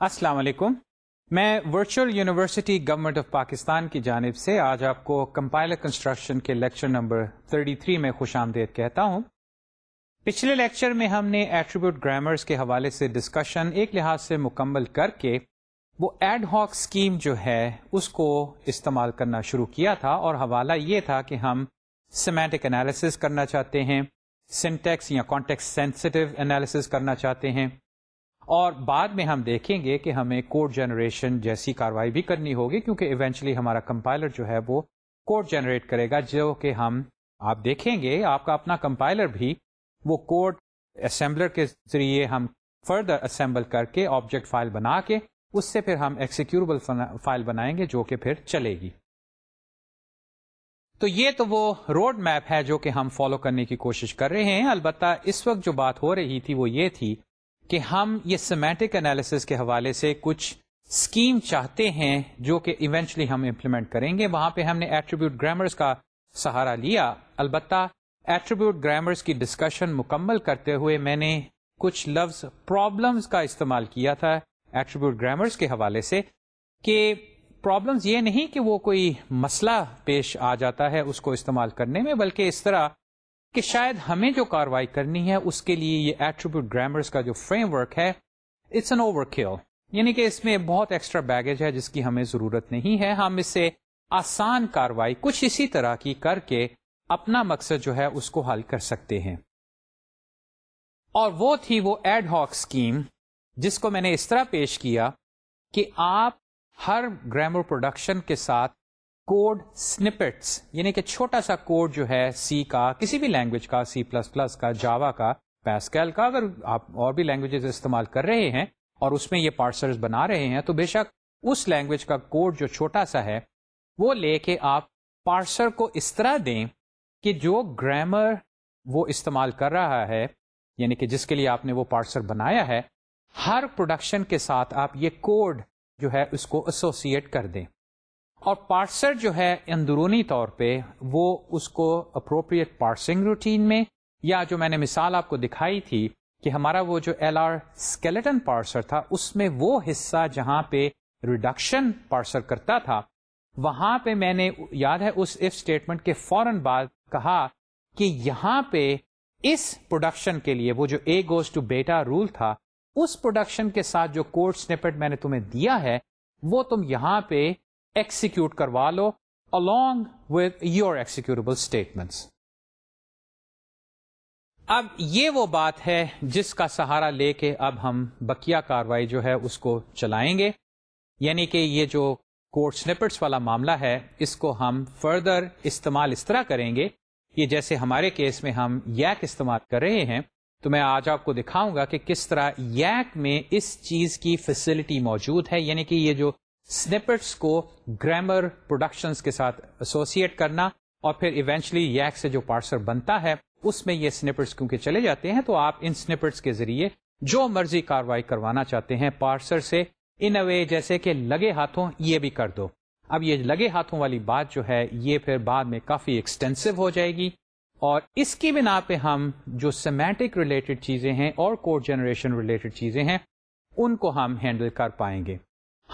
السلام علیکم۔ میں virtual university government of Pakistan کی جانب سے آج آپ کو کمپائلر کنسٹرکشن کے لیکچر نمبر 33 میں خوش آمدید کہتا ہوں۔ پچھلے لیکچر میں ہم نے ایٹریبیوٹ گرامرز کے حوالے سے ڈسکشن ایک لحاظ سے مکمل کر کے وہ ایڈ ہاک اسکیم جو ہے اس کو استعمال کرنا شروع کیا تھا اور حوالہ یہ تھا کہ ہم سیمیٹک انالیسس کرنا چاہتے ہیں سنٹیکس یا کانٹیکس سینسٹیو انالیسس کرنا چاہتے ہیں۔ اور بعد میں ہم دیکھیں گے کہ ہمیں کوڈ جنریشن جیسی کاروائی بھی کرنی ہوگی، کیونکہ ایونچولی ہمارا کمپائلر جو ہے وہ کوڈ جنریٹ کرے گا، جو کہ ہم آپ دیکھیں گے، آپ کا اپنا کمپائلر بھی وہ کوڈ اسمبلر کے ذریعے ہم فردر اسمبل کر کے آبجیکٹ فائل بنا کے اس سے پھر ہم ایکسیکیوربل فائل بنائیں گے، جو کہ پھر چلے گی۔ تو یہ تو وہ روڈ میپ ہے جو کہ ہم فالو کرنے کی کوشش کر رہے ہیں۔ البتہ اس وقت جو بات ہو رہی تھی وہ یہ تھی کہ ہم یہ سیمیٹک انالیسس کے حوالے سے کچھ اسکیم چاہتے ہیں جو کہ ایونچلی ہم امپلیمنٹ کریں گے۔ وہاں پہ ہم نے ایٹریبیوٹ گرامرس کا سہارا لیا۔ البتہ ایٹریبیوٹ گرامرس کی ڈسکشن مکمل کرتے ہوئے میں نے کچھ لفظ پرابلمس کا استعمال کیا تھا ایٹریبیوٹ گرامرس کے حوالے سے کہ پرابلمس یہ نہیں کہ وہ کوئی مسئلہ پیش آ جاتا ہے اس کو استعمال کرنے میں، بلکہ اس طرح کہ شاید ہمیں جو کاروائی کرنی ہے، اس کے لیے یہ ایٹریبیوٹ گرامرس کا جو فریم ورک ہے اٹس این اوور کل یعنی کہ اس میں بہت ایکسٹرا بیگیج ہے جس کی ہمیں ضرورت نہیں ہے۔ ہم اس سے آسان کاروائی کچھ اسی طرح کی کر کے اپنا مقصد جو ہے، اس کو حل کر سکتے ہیں۔ اور وہ تھی وہ ایڈ ہاک اسکیم جس کو میں نے اس طرح پیش کیا کہ آپ ہر گرامر پروڈکشن کے ساتھ کوڈ سنپٹس یعنی کہ چھوٹا سا کوڈ جو ہے سی کا، کسی بھی لینگویج کا سی پلس پلس کا جاوا کا پیسکیل کا، اگر آپ اور بھی لینگویجز استعمال کر رہے ہیں اور اس میں یہ پارسلز بنا رہے ہیں، تو بے شک اس لینگویج کا کوڈ جو چھوٹا سا ہے، وہ لے کے آپ پارسر کو اس طرح دیں کہ جو گرامر وہ استعمال کر رہا ہے یعنی کہ جس کے لیے آپ نے وہ پارسر بنایا ہے، ہر پروڈکشن کے ساتھ آپ یہ کوڈ جو ہے، اس کو ایسوسیٹ کر دیں۔ اور پارسر جو ہے اندرونی طور پہ وہ اس کو اپروپریٹ پارسنگ روٹین میں، یا جو میں نے مثال آپ کو دکھائی تھی کہ ہمارا وہ جو ایل آر اسکیلیٹن پارسر تھا، اس میں وہ حصہ جہاں پہ ریڈکشن پارسر کرتا تھا، وہاں پہ میں نے، یاد ہے اس اف اسٹیٹمنٹ کے فوراً بعد کہا کہ یہاں پہ اس پروڈکشن کے لیے وہ جو A goes to beta rule تھا، اس پروڈکشن کے ساتھ جو کوڈ سنیپٹ میں نے تمہیں دیا ہے، وہ تم یہاں پہ ایکسیکیوٹ کروا لو along with your executable statements. اب یہ وہ بات ہے جس کا سہارا لے کے اب ہم بکیا کاروائی جو ہے اس کو چلائیں گے. یعنی کہ یہ جو کوڈ سنپٹس والا معاملہ ہے، اس کو ہم فردر استعمال اس طرح کریں گے. کہ جیسے ہمارے کیس میں ہم یک استعمال کر رہے ہیں، تو میں آج آپ کو دکھاؤں گا کہ کس طرح یک میں اس چیز کی فیسلٹی موجود ہے. یعنی کہ یہ جو سنپٹس کو گرامر پروڈکشنز کے ساتھ ایسوسیٹ کرنا اور پھر ایونچلی یک سے جو پارسر بنتا ہے، اس میں یہ سنپٹس کیونکہ چلے جاتے ہیں، تو آپ ان سنپٹس کے ذریعے جو مرضی کاروائی کروانا چاہتے ہیں پارسر سے ان اے جیسے کہ لگے ہاتھوں یہ بھی کر دو۔ اب یہ لگے ہاتھوں والی بات جو ہے، یہ پھر بعد میں کافی ایکسٹینسو ہو جائے گی۔ اور اس کی بنا پہ ہم جو سیمیٹک ریلیٹڈ چیزیں ہیں اور کوڈ جنریشن ریلیٹڈ چیزیں ہیں، ان کو ہم ہینڈل کر پائیں گے۔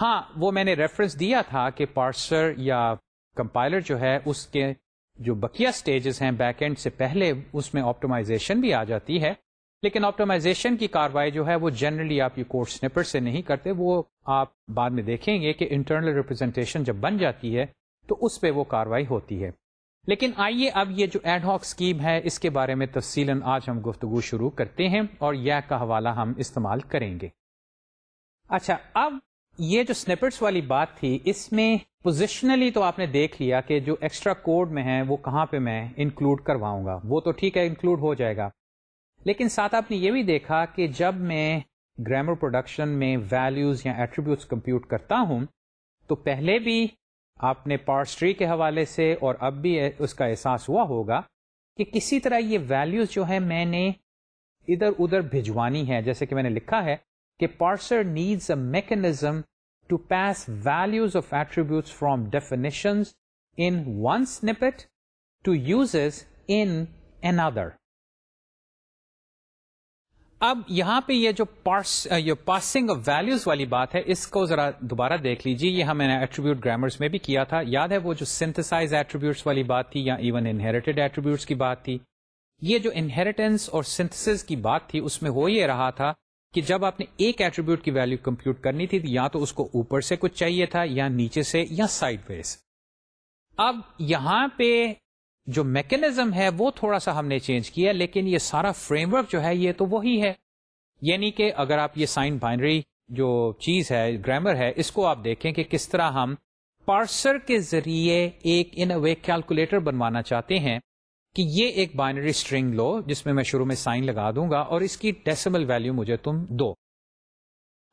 ہاں وہ میں نے ریفرنس دیا تھا کہ پارسر یا کمپائلر جو ہے، اس کے جو بکیا سٹیجز ہیں بیک اینڈ سے پہلے، اس میں آپٹومائزیشن بھی آ جاتی ہے۔ لیکن آپٹومائزیشن کی کاروائی جو ہے، وہ جنرلی آپ یہ کورس سنپر سے نہیں کرتے۔ وہ آپ بعد میں دیکھیں گے کہ انٹرنل ریپرزینٹیشن جب بن جاتی ہے، تو اس پہ وہ کاروائی ہوتی ہے۔ لیکن آئیے اب یہ جو ایڈ ہاک اسکیم ہے، اس کے بارے میں تفصیل آج ہم گفتگو شروع کرتے ہیں اور یہ کا حوالہ ہم استعمال کریں گے۔ اچھا اب یہ جو سنپٹس والی بات تھی، اس میں پوزیشنلی تو آپ نے دیکھ لیا کہ جو ایکسٹرا کوڈ میں ہے وہ کہاں پہ میں انکلوڈ کرواؤں گا۔ وہ تو ٹھیک ہے انکلوڈ ہو جائے گا۔ لیکن ساتھ آپ نے یہ بھی دیکھا کہ جب میں گرامر پروڈکشن میں ویلیوز یا ایٹریبیوٹس کمپیوٹ کرتا ہوں، تو پہلے بھی آپ نے پارسٹری کے حوالے سے اور اب بھی اس کا احساس ہوا ہوگا کہ کسی طرح یہ ویلیوز جو ہے میں نے ادھر ادھر بھجوانی ہے جیسے کہ میں نے لکھا ہے۔ کہ parser needs a mechanism to pass values of attributes from definition in one snippet to use in other اب یہاں پہ یہ جو پارس پاسنگ آف ویلوز والی بات ہے، اس کو ذرا دوبارہ دیکھ لیجیے یہ ہم نے ایٹریبیوٹ گرامرس میں بھی کیا تھا۔ یاد ہے وہ جو سنتھسائز ایٹریبیوٹس والی بات تھی یا ایون انہیریٹڈ ایٹریبیوٹس کی بات تھی؟ یہ جو انہیریٹنس اور سنتھس کی بات تھی، اس میں ہو یہ رہا تھا کہ جب آپ نے ایک ایٹریبیوٹ کی ویلو کمپیوٹ کرنی تھی یا تو اس کو اوپر سے کچھ چاہیے تھا یا نیچے سے یا سائڈ ویز اب یہاں پہ جو میکنزم ہے وہ تھوڑا سا ہم نے چینج کیا لیکن یہ سارا فریم ورک جو ہے یہ تو وہی ہے۔ یعنی کہ اگر آپ یہ سائن بائنری جو چیز ہے گرامر ہے، اس کو آپ دیکھیں کہ کس طرح ہم پارسر کے ذریعے ایک ان وے کیلکولیٹر بنوانا چاہتے ہیں۔ کہ یہ ایک بائنری اسٹرنگ لو، جس میں میں شروع میں سائن لگا دوں گا اور اس کی ڈیسیمل ویلو مجھے تم دو۔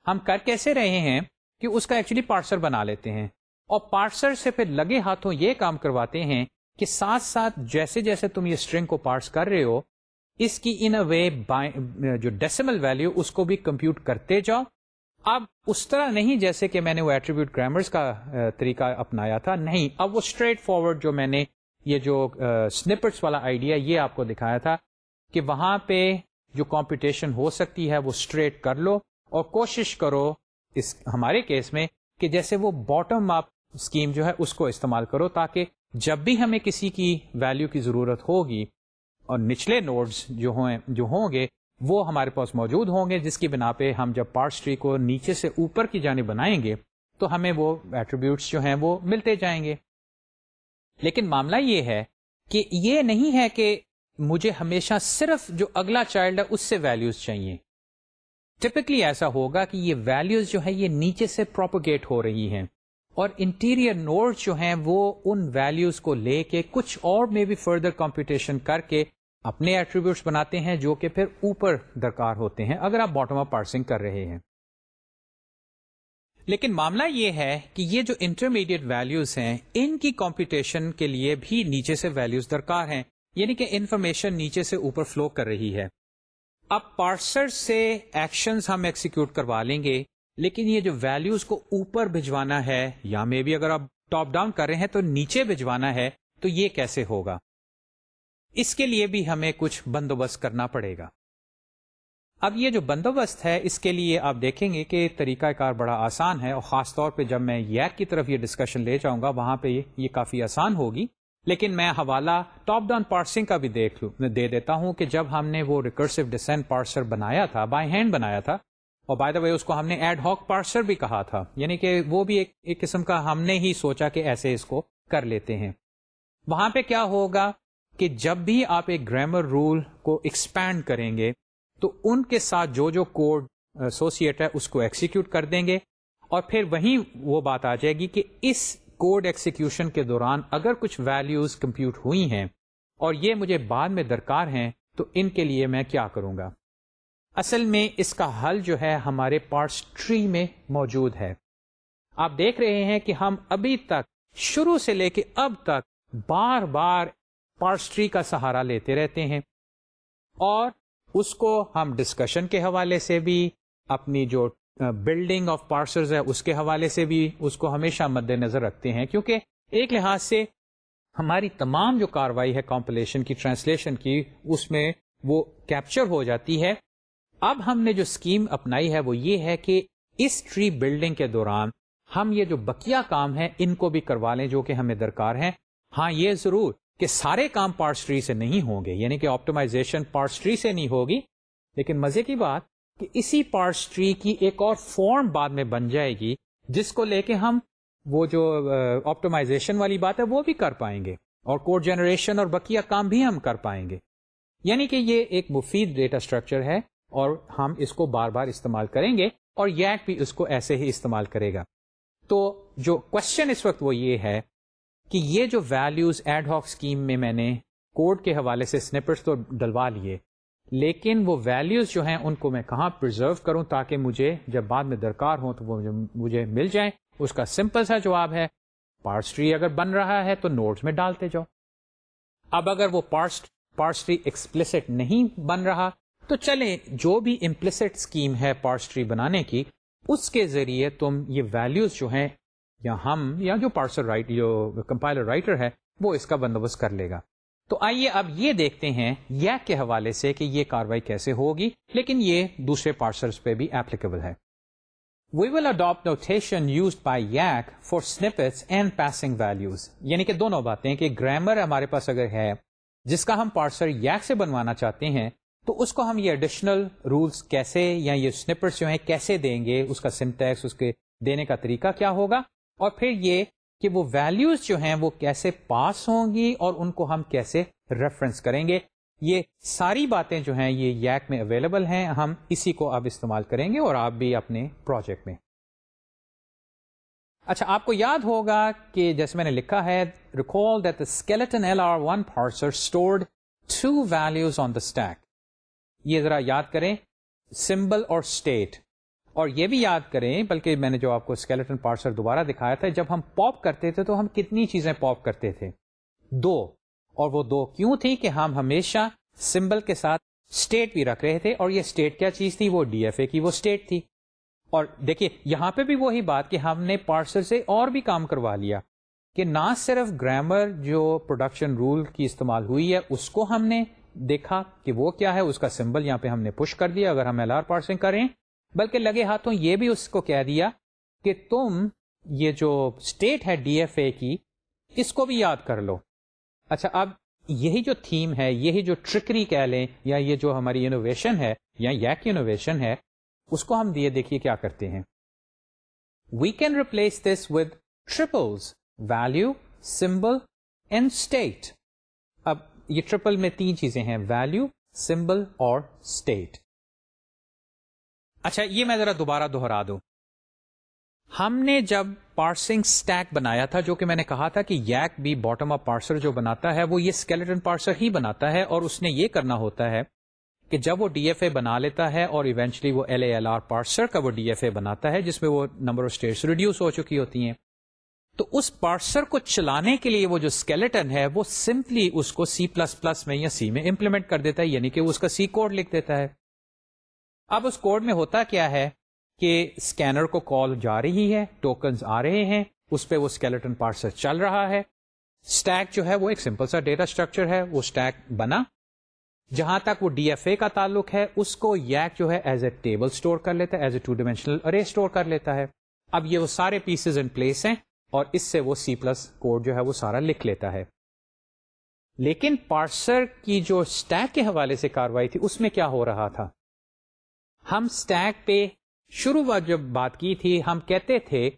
ہم کر کیسے رہے ہیں کہ اس کا ایکچولی پارسر بنا لیتے ہیں اور پارسر سے پھر لگے ہاتھوں یہ کام کرواتے ہیں کہ ساتھ ساتھ جیسے جیسے تم یہ اسٹرنگ کو پارس کر رہے ہو، اس کی ان اے وے جو ڈیسیمل ویلو اس کو بھی کمپیوٹ کرتے جاؤ۔ اب اس طرح نہیں جیسے کہ میں نے وہ ایٹریبیوٹ گرامرس کا طریقہ اپنایا تھا، نہیں۔ اب وہ اسٹریٹ فارورڈ جو میں نے یہ جو سنپٹس والا آئیڈیا یہ آپ کو دکھایا تھا کہ وہاں پہ جو کمپٹیشن ہو سکتی ہے وہ اسٹریٹ کر لو اور کوشش کرو اس ہمارے کیس میں کہ جیسے وہ باٹم اپ اسکیم جو ہے اس کو استعمال کرو تاکہ جب بھی ہمیں کسی کی ویلو کی ضرورت ہوگی اور نچلے نوڈز جو جو ہوں گے، وہ ہمارے پاس موجود ہوں گے، جس کی بنا پہ ہم جب پارٹس ٹری کو نیچے سے اوپر کی جانب بنائیں گے تو ہمیں وہ ایٹریبیوٹس جو ہیں وہ ملتے جائیں گے۔ لیکن معاملہ یہ ہے کہ یہ نہیں ہے کہ مجھے ہمیشہ صرف جو اگلا چائلڈ ہے اس سے ویلوز چاہیے۔ ٹپکلی ایسا ہوگا کہ یہ ویلوز جو ہے یہ نیچے سے پروپوگیٹ ہو رہی ہیں اور انٹیریئر نوڈ جو ہیں وہ ان ویلوز کو لے کے کچھ اور میں بھی فردر کمپیوٹیشن کر کے اپنے ایٹریبیوٹس بناتے ہیں جو کہ پھر اوپر درکار ہوتے ہیں۔ اگر آپ باٹم اپ پارسنگ کر رہے ہیں۔ لیکن معاملہ یہ ہے کہ یہ جو انٹرمیڈیٹ ویلوز ہیں، ان کی کمپیٹیشن کے لیے بھی نیچے سے ویلوز درکار ہیں یعنی کہ انفارمیشن نیچے سے اوپر فلو کر رہی ہے۔ اب پارسر سے ایکشنز ہم ایکسیکیوٹ کروا لیں گے، لیکن یہ جو ویلوز کو اوپر بھجوانا ہے، یا میں بھی اگر آپ ٹاپ ڈاؤن کر رہے ہیں تو نیچے بھجوانا ہے، تو یہ کیسے ہوگا؟ اس کے لیے بھی ہمیں کچھ بندوبست کرنا پڑے گا۔ اب یہ جو بندوبست ہے، اس کے لیے آپ دیکھیں گے کہ طریقہ کار بڑا آسان ہے اور خاص طور پہ جب میں یک کی طرف یہ ڈسکشن لے جاؤں گا، وہاں پہ یہ کافی آسان ہوگی۔ لیکن میں حوالہ ٹاپ ڈاؤن پارسنگ کا بھی دیکھ لوں دے دیتا ہوں کہ جب ہم نے وہ ریکرسو ڈسینٹ پارسر بنایا تھا بائی ہینڈ بنایا تھا، اور بائی دا وے اس کو ہم نے ایڈ ہاک پارسر بھی کہا تھا یعنی کہ وہ بھی ایک ایک قسم کا ہم نے ہی سوچا کہ ایسے اس کو کر لیتے ہیں۔ وہاں پہ کیا ہوگا کہ جب بھی آپ ایک گرامر رول کو ایکسپینڈ کریں گے تو ان کے ساتھ جو جو کوڈ ایسوسیٹ ہے، اس کو ایکسیکیوٹ کر دیں گے اور پھر وہیں وہ بات آ جائے گی کہ اس کوڈ ایکسیکیوشن کے دوران اگر کچھ ویلیوز کمپیوٹ ہوئی ہیں اور یہ مجھے بعد میں درکار ہیں، تو ان کے لیے میں کیا کروں گا؟ اصل میں اس کا حل جو ہے ہمارے پارٹس ٹری میں موجود ہے۔ آپ دیکھ رہے ہیں کہ ہم ابھی تک، شروع سے لے کے اب تک بار بار پارٹس ٹری کا سہارا لیتے رہتے ہیں اور اس کو ہم ڈسکشن کے حوالے سے بھی، اپنی جو بلڈنگ آف پارسرز ہے، اس کے حوالے سے بھی اس کو ہمیشہ مد نظر رکھتے ہیں۔ کیونکہ ایک لحاظ سے ہماری تمام جو کاروائی ہے کمپلیشن کی ٹرانسلیشن کی، اس میں وہ کیپچر ہو جاتی ہے۔ اب ہم نے جو اسکیم اپنائی ہے، وہ یہ ہے کہ اس ٹری بلڈنگ کے دوران ہم یہ جو بکیا کام ہے ان کو بھی کروا لیں جو کہ ہمیں درکار ہیں۔ ہاں یہ ضرور کہ سارے کام پارٹس ٹری سے نہیں ہوں گے یعنی کہ آپٹمائزیشن پارٹس ٹری سے نہیں ہوگی، لیکن مزے کی بات کہ اسی پارٹس ٹری کی ایک اور فارم بعد میں بن جائے گی، جس کو لے کے ہم وہ جو آپٹمائزیشن والی بات ہے وہ بھی کر پائیں گے، اور کوڈ جنریشن اور بکیا کام بھی ہم کر پائیں گے۔ یعنی کہ یہ ایک مفید ڈیٹا اسٹرکچر ہے اور ہم اس کو بار بار استعمال کریں گے اور یک بھی اس کو ایسے ہی استعمال کرے گا۔ تو جو کوشچن اس وقت وہ یہ ہے کہ یہ جو ویلوز ایڈ ہاک اسکیم میں میں نے کوڈ کے حوالے سے سنیپرس تو ڈلوا لیے، لیکن وہ ویلوز جو ہیں ان کو میں کہاں پرزرو کروں تاکہ مجھے جب بعد میں درکار ہوں تو وہ مجھے مل جائیں؟ اس کا سمپل سا جواب ہے پارٹس ٹری اگر بن رہا ہے تو نوٹس میں ڈالتے جاؤ۔ اب اگر وہ پارٹس ٹری ایکسپلسٹ نہیں بن رہا، تو چلیں، جو بھی امپلسٹ اسکیم ہے پارٹس ٹری بنانے کی، اس کے ذریعے تم یہ ویلوز جو ہیں یا ہم یا جو پارسل رائٹ جو کمپائلر رائٹر ہے، وہ اس کا بندوبست کر لے گا۔ تو آئیے اب یہ دیکھتے ہیں یک کے حوالے سے کہ یہ کاروائی کیسے ہوگی، لیکن یہ دوسرے پارسلس پہ بھی ایپلیکیبل ہے۔ We will adopt notation use by yacc for snippets and passing values یعنی کہ دونوں باتیں کہ گرامر ہمارے پاس اگر ہے، جس کا ہم پارسل یک سے بنوانا چاہتے ہیں، تو اس کو ہم یہ ایڈیشنل رولس کیسے یا یہ سنپرس جو ہیں کیسے دیں گے، اس کا سنٹیکس اس کے دینے کا طریقہ کیا ہوگا؟ اور پھر یہ کہ وہ ویلیوز جو ہیں وہ کیسے پاس ہوں گی اور ان کو ہم کیسے ریفرنس کریں گے۔ یہ ساری باتیں جو ہیں یہ یک میں اویلیبل ہیں، ہم اسی کو اب استعمال کریں گے اور آپ بھی اپنے پروجیکٹ میں۔ اچھا آپ کو یاد ہوگا کہ جیسے میں نے لکھا ہے recall that skeleton L R one parser stored two values on the stack یہ ذرا یاد کریں سمبل اور اسٹیٹ اور یہ بھی یاد کریں، بلکہ میں نے جو آپ کو اسکیلیٹن پارسر دوبارہ دکھایا تھا، جب ہم پاپ کرتے تھے تو ہم کتنی چیزیں پاپ کرتے تھے۔ دو، اور وہ دو کیوں تھی کہ ہم ہمیشہ سمبل کے ساتھ اسٹیٹ بھی رکھ رہے تھے، اور یہ اسٹیٹ کیا چیز تھی؟ وہ ڈی ایف اے کی وہ اسٹیٹ تھی۔ اور دیکھیے، یہاں پہ بھی وہی بات کہ ہم نے پارسل سے اور بھی کام کروا لیا کہ نہ صرف گرامر جو پروڈکشن رول کی استعمال ہوئی ہے، اس کو ہم نے دیکھا کہ وہ کیا ہے، اس کا سمبل یہاں پہ ہم نے پش کر دیا۔ اگر ہم ایل آر پارسنگ کریں بلکہ لگے ہاتھوں یہ بھی اس کو کہہ دیا کہ تم یہ جو اسٹیٹ ہے ڈی ایف اے کی، اس کو بھی یاد کر لو۔ اچھا اب یہی جو تھیم ہے، یہی جو ٹرکری کہہ لیں، یا یہ جو ہماری انوویشن ہے، یا یک انوویشن ہے، اس کو ہم دیے دیکھیے کیا کرتے ہیں۔ We can replace this with triples value symbol and state اب یہ ٹریپل میں تین چیزیں ہیں ویلو سمبل اور اسٹیٹ اچھا یہ میں ذرا دوبارہ دوہرا دوں۔ ہم نے جب پارسنگ اسٹیک بنایا تھا، جو کہ میں نے کہا تھا کہ یک بھی باٹم اپ پارسر جو بناتا ہے، وہ یہ اسکیلیٹن پارسر ہی بناتا ہے، اور اس نے یہ کرنا ہوتا ہے کہ جب وہ ڈی ایف اے بنا لیتا ہے اور ایونچلی وہ L A L R parser کا وہ ڈی ایف اے بناتا ہے، جس میں وہ نمبر آف اسٹیٹس ریڈیوس ہو چکی ہوتی ہیں۔ تو اس پارسر کو چلانے کے لیے وہ جو اسکیلیٹن ہے، وہ سمپلی اس کو سی پلس پلس میں یا سی میں امپلیمنٹ کر دیتا ہے یعنی کہ اس کا سی کوڈ لکھ دیتا ہے۔ اب اس کوڈ میں ہوتا کیا ہے کہ اسکینر کو کال جا رہی ہے، ٹوکنز آ رہے ہیں، اس پہ وہ اسکیلیٹن پارسر چل رہا ہے۔ اسٹیک جو ہے وہ ایک سمپل سا ڈیٹا اسٹرکچر ہے، وہ اسٹیک بنا۔ جہاں تک وہ ڈی ایف اے کا تعلق ہے، اس کو یک جو ہے ایز اے ٹیبل اسٹور کر لیتا ہے، as a two dimensional array store کر لیتا ہے۔ اب یہ وہ سارے پیسز ان پلیس ہیں اور اس سے وہ سی پلس کوڈ جو ہے وہ سارا لکھ لیتا ہے۔ لیکن پارسر کی جو اسٹیک کے حوالے سے کاروائی تھی، اس میں کیا ہو رہا تھا؟ ہم اسٹیک پہ شروع جب بات کی تھی، ہم کہتے تھے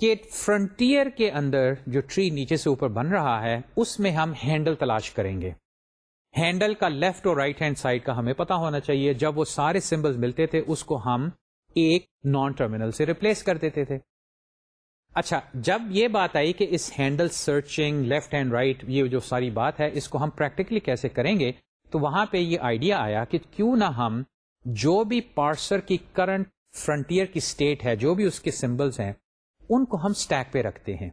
کہ فرنٹیئر کے اندر جو ٹری نیچے سے اوپر بن رہا ہے، اس میں ہم ہینڈل تلاش کریں گے۔ ہینڈل کا لیفٹ اور رائٹ ہینڈ سائڈ کا ہمیں پتا ہونا چاہیے، جب وہ سارے سمبل ملتے تھے، اس کو ہم ایک نان ٹرمینل سے ریپلیس کر دیتے تھے۔ اچھا جب یہ بات آئی کہ اس handle searching left hand right یہ جو ساری بات ہے، اس کو ہم پریکٹیکلی کیسے کریں گے، تو وہاں پہ یہ آئیڈیا آیا کہ کیوں نہ ہم جو بھی پارسر کی کرنٹ فرنٹیئر کی اسٹیٹ ہے، جو بھی اس کے سمبلس ہیں، ان کو ہم اسٹیک پہ رکھتے ہیں۔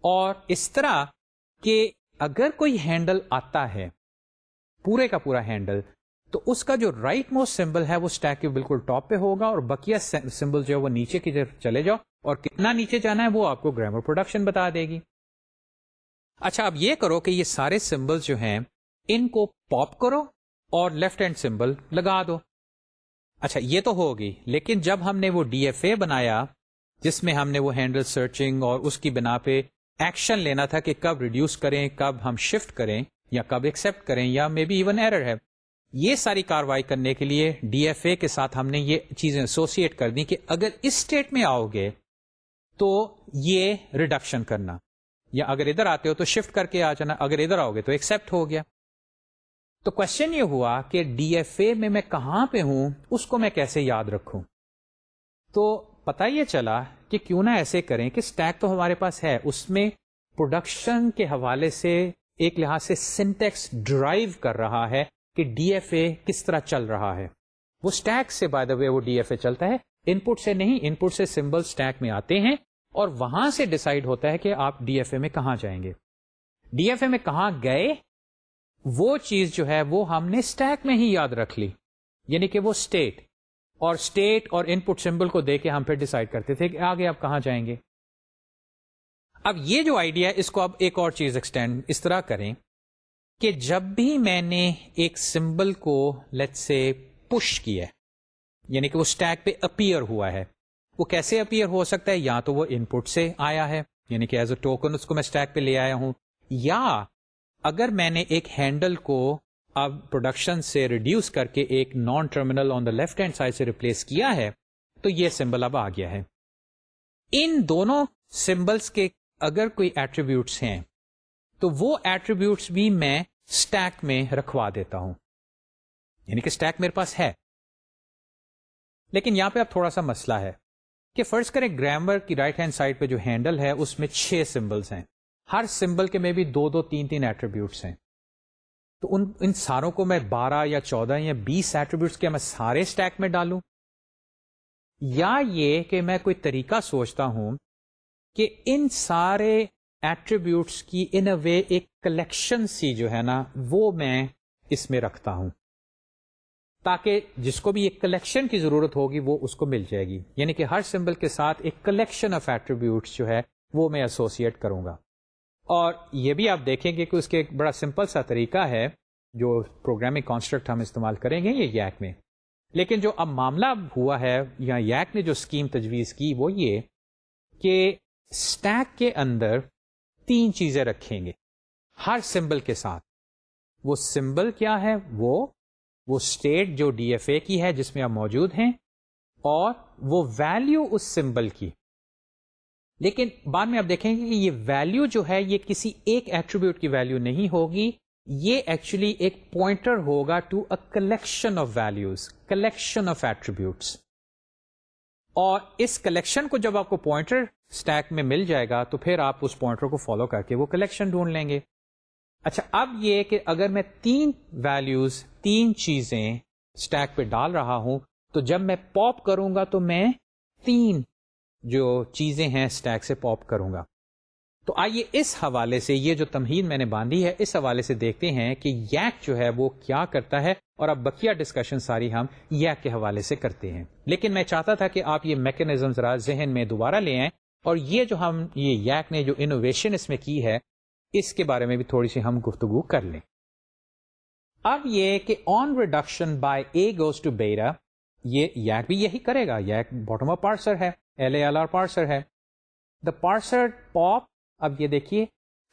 اور اس طرح کہ اگر کوئی ہینڈل آتا ہے، پورے کا پورا ہینڈل تو اس کا جو رائٹ موسٹ سمبل ہے، وہ اسٹیک کے بالکل ٹاپ پہ ہوگا اور بکیا سمبل جو ہے، وہ نیچے کی طرف چلے جاؤ اور کتنا نیچے جانا ہے، وہ آپ کو گرامر پروڈکشن بتا دے گی۔ اچھا اب یہ کرو کہ یہ سارے سمبل جو ہیں، ان کو پاپ کرو اور لیفٹ ہینڈ سمبل لگا دو۔ اچھا یہ تو ہوگی، لیکن جب ہم نے وہ ڈی ایف اے بنایا، جس میں ہم نے وہ ہینڈل سرچنگ اور اس کی بنا پہ ایکشن لینا تھا کہ کب ریڈیوس کریں، کب ہم شفٹ کریں، یا کب ایکسپٹ کریں، یا مے بی ایون ایرر ہے۔ یہ ساری کاروائی کرنے کے لیے ڈی ایف اے کے ساتھ ہم نے یہ چیزیں ایسوسیٹ کر دی کہ اگر اس اسٹیٹ میں آؤ گے تو یہ ریڈکشن کرنا۔ یا اگر ادھر آتے ہو تو شفٹ کر کے آ جانا، اگر ادھر آؤ گے تو ایکسپٹ ہو گیا۔ تو کوشچن یہ ہوا کہ ڈی ایف اے میں میں کہاں پہ ہوں، اس کو میں کیسے یاد رکھوں؟ تو پتا یہ چلا کہ کیوں نہ ایسے کریں کہ اسٹیک تو ہمارے پاس ہے، اس میں پروڈکشن کے حوالے سے ایک لحاظ سے سنٹیکس ڈرائیو کر رہا ہے کہ ڈی ایف اے کس طرح چل رہا ہے۔ وہ اسٹیک سے بائی دا وے وہ ڈی ایف اے چلتا ہے ان پٹ سے نہیں ان پٹ سے سمبل اسٹیک میں آتے ہیں اور وہاں سے ڈسائڈ ہوتا ہے کہ آپ ڈی ایف اے میں کہاں جائیں گے۔ ڈی ایف اے میں کہاں گئے وہ چیز جو ہے وہ ہم نے اسٹیک میں ہی یاد رکھ لی۔ یعنی کہ وہ اسٹیٹ اور اسٹیٹ اور ان پٹ سمبل کو دے کے ہم پھر ڈسائڈ کرتے تھے کہ آگے آپ کہاں جائیں گے۔ اب یہ جو آئیڈیا اس کو اب ایک اور چیز ایکسٹینڈ اس طرح کریں کہ جب بھی میں نے ایک سمبل کو لیٹ سے پش کیا یعنی کہ وہ اسٹیک پہ اپیئر ہوا ہے، وہ کیسے اپیئر ہو سکتا ہے؟ یا تو وہ ان پٹ سے آیا ہے یعنی کہ ایز اے ٹوکن اس کو میں اسٹیک پہ لے آیا ہوں، یا اگر میں نے ایک ہینڈل کو اب پروڈکشن سے ریڈیوس کر کے ایک non terminal on the left hand side سے ریپلیس کیا ہے، تو یہ سمبل اب آ گیا ہے۔ ان دونوں سمبلس کے اگر کوئی ایٹریبیوٹس ہیں، تو وہ ایٹریبیوٹس بھی میں اسٹیک میں رکھوا دیتا ہوں۔ یعنی کہ اسٹیک میرے پاس ہے۔ لیکن یہاں پہ اب تھوڑا سا مسئلہ ہے کہ فرض کریں گرامر کی رائٹ ہینڈ سائڈ پہ جو ہینڈل ہے، اس میں چھ سمبلس ہیں۔ ہر سمبل کے میں بھی دو دو تین تین ایٹریبیوٹس ہیں۔ تو ان ان ساروں کو میں بارہ یا چودہ یا بیس ایٹریبیوٹس کے میں سارے اسٹیک میں ڈالوں۔ یا یہ کہ میں کوئی طریقہ سوچتا ہوں کہ ان سارے ایٹریبیوٹس کی ان اے وے ایک کلیکشن سی جو ہے نا، وہ میں اس میں رکھتا ہوں۔ تاکہ جس کو بھی ایک کلیکشن کی ضرورت ہوگی، وہ اس کو مل جائے گی۔ یعنی کہ ہر سمبل کے ساتھ ایک کلیکشن آف ایٹریبیوٹس جو ہے، وہ میں ایسوسیٹ کروں گا۔ اور یہ بھی آپ دیکھیں گے کہ اس کے ایک بڑا سمپل سا طریقہ ہے جو پروگرامنگ کانسٹرکٹ ہم استعمال کریں گے یہ یک میں۔ لیکن جو اب معاملہ ہوا ہے یا یک نے جو اسکیم تجویز کی وہ یہ کہ اسٹیک کے اندر تین چیزیں رکھیں گے ہر سمبل کے ساتھ۔ وہ سمبل کیا ہے؟ وہ وہ اسٹیٹ جو ڈی ایف اے کی ہے جس میں آپ موجود ہیں اور وہ ویلو اس سمبل کی۔ لیکن بعد میں آپ دیکھیں گے کہ یہ ویلو جو ہے یہ کسی ایک ایٹریبیوٹ کی ویلو نہیں ہوگی، یہ ایکچولی ایک پوائنٹر ہوگا to a collection of values collection of attributes اور اس کلیکشن کو جب آپ کو پوائنٹر اسٹیک میں مل جائے گا، تو پھر آپ اس پوائنٹر کو فالو کر کے وہ کلیکشن ڈھونڈ لیں گے۔ اچھا اب یہ کہ اگر میں تین ویلوز تین چیزیں اسٹیک پہ ڈال رہا ہوں، تو جب میں پاپ کروں گا تو میں تین جو چیزیں ہیں اسٹیک سے پاپ کروں گا۔ تو آئیے اس حوالے سے یہ جو تمہید میں نے باندھی ہے، اس حوالے سے دیکھتے ہیں کہ یک جو ہے وہ کیا کرتا ہے۔ اور اب بکیا ڈسکشن ساری ہم یک کے حوالے سے کرتے ہیں۔ لیکن میں چاہتا تھا کہ آپ یہ میکنزم ذرا ذہن میں دوبارہ لے آئیں۔ اور یہ جو ہم، یہ یک نے جو انوویشن اس میں کی ہے، اس کے بارے میں بھی تھوڑی سی ہم گفتگو کر لیں۔ اب یہ کہ on reduction by A goes to beta یہ یک بھی یہی کرے گا۔ یک باٹم اپ پارسر ہے۔ L A L R parser ہے. دا پارسر پاپ اب یہ دیکھیے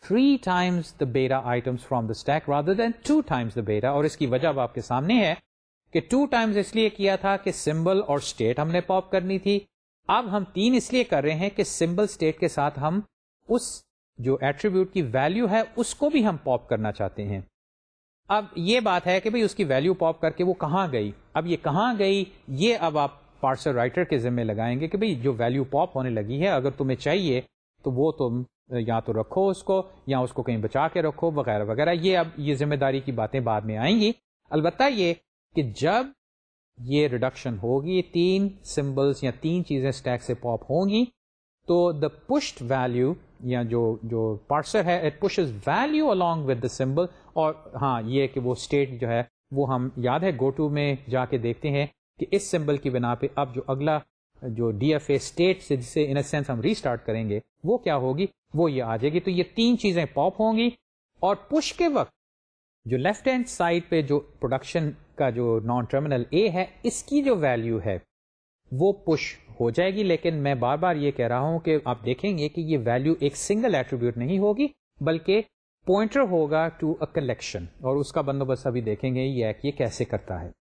three times the beta item from the stack rather than two times the beta اور اس کی وجہ اب آپ کے سامنے ہے کہ ٹو ٹائمس اس لیے کیا تھا کہ سمبل اور اسٹیٹ ہم نے پاپ کرنی تھی. اب ہم تین اس لیے کر رہے ہیں کہ سمبل اسٹیٹ کے ساتھ ہم اس جو ایٹریبیوٹ کی ویلو ہے اس کو بھی ہم پاپ کرنا چاہتے ہیں. اب یہ بات ہے کہ بھئی اس کی ویلو پاپ کر کے وہ کہاں گئی؟ اب یہ کہاں گئی؟ یہ اب آپ پارسل رائٹر کے ذمہ لگائیں گے کہ بھئی جو ویلو پاپ ہونے لگی ہے، اگر تمہیں چاہیے تو وہ تم یا تو رکھو اس کو، یا اس کو کہیں بچا کے رکھو، وغیرہ وغیرہ۔ یہ اب یہ ذمہ داری کی باتیں بعد میں آئیں گی۔ البتہ یہ کہ جب یہ ریڈکشن ہوگی، تین سمبلس یا تین چیزیں اسٹیک سے پاپ ہوں گی، تو دا پشڈ ویلو یا جو جو پارسر ہے it push value along with the symbol اور ہاں یہ کہ وہ اسٹیٹ جو ہے، وہ ہم یاد ہے گو ٹو میں جا کے دیکھتے ہیں۔ کہ اس سمبل کی بنا پہ اب جو اگلا جو ڈی ایف اے اسٹیٹ سے جسے ان سینس ہم ریسٹارٹ کریں گے، وہ کیا ہوگی؟ وہ یہ آ جائے گی۔ تو یہ تین چیزیں پاپ ہوں گی اور پش کے وقت جو لیفٹ ہینڈ سائڈ پہ جو پروڈکشن کا جو نان ٹرمینل اے ہے، اس کی جو ویلو ہے، وہ پش ہو جائے گی۔ لیکن میں بار بار یہ کہہ رہا ہوں کہ آپ دیکھیں گے کہ یہ ویلو ایک سنگل ایٹریبیوٹ نہیں ہوگی، بلکہ پوائنٹر ہوگا ٹو اے کلیکشن اور اس کا بندوبست ابھی دیکھیں گے یہ یہ کیسے کرتا ہے۔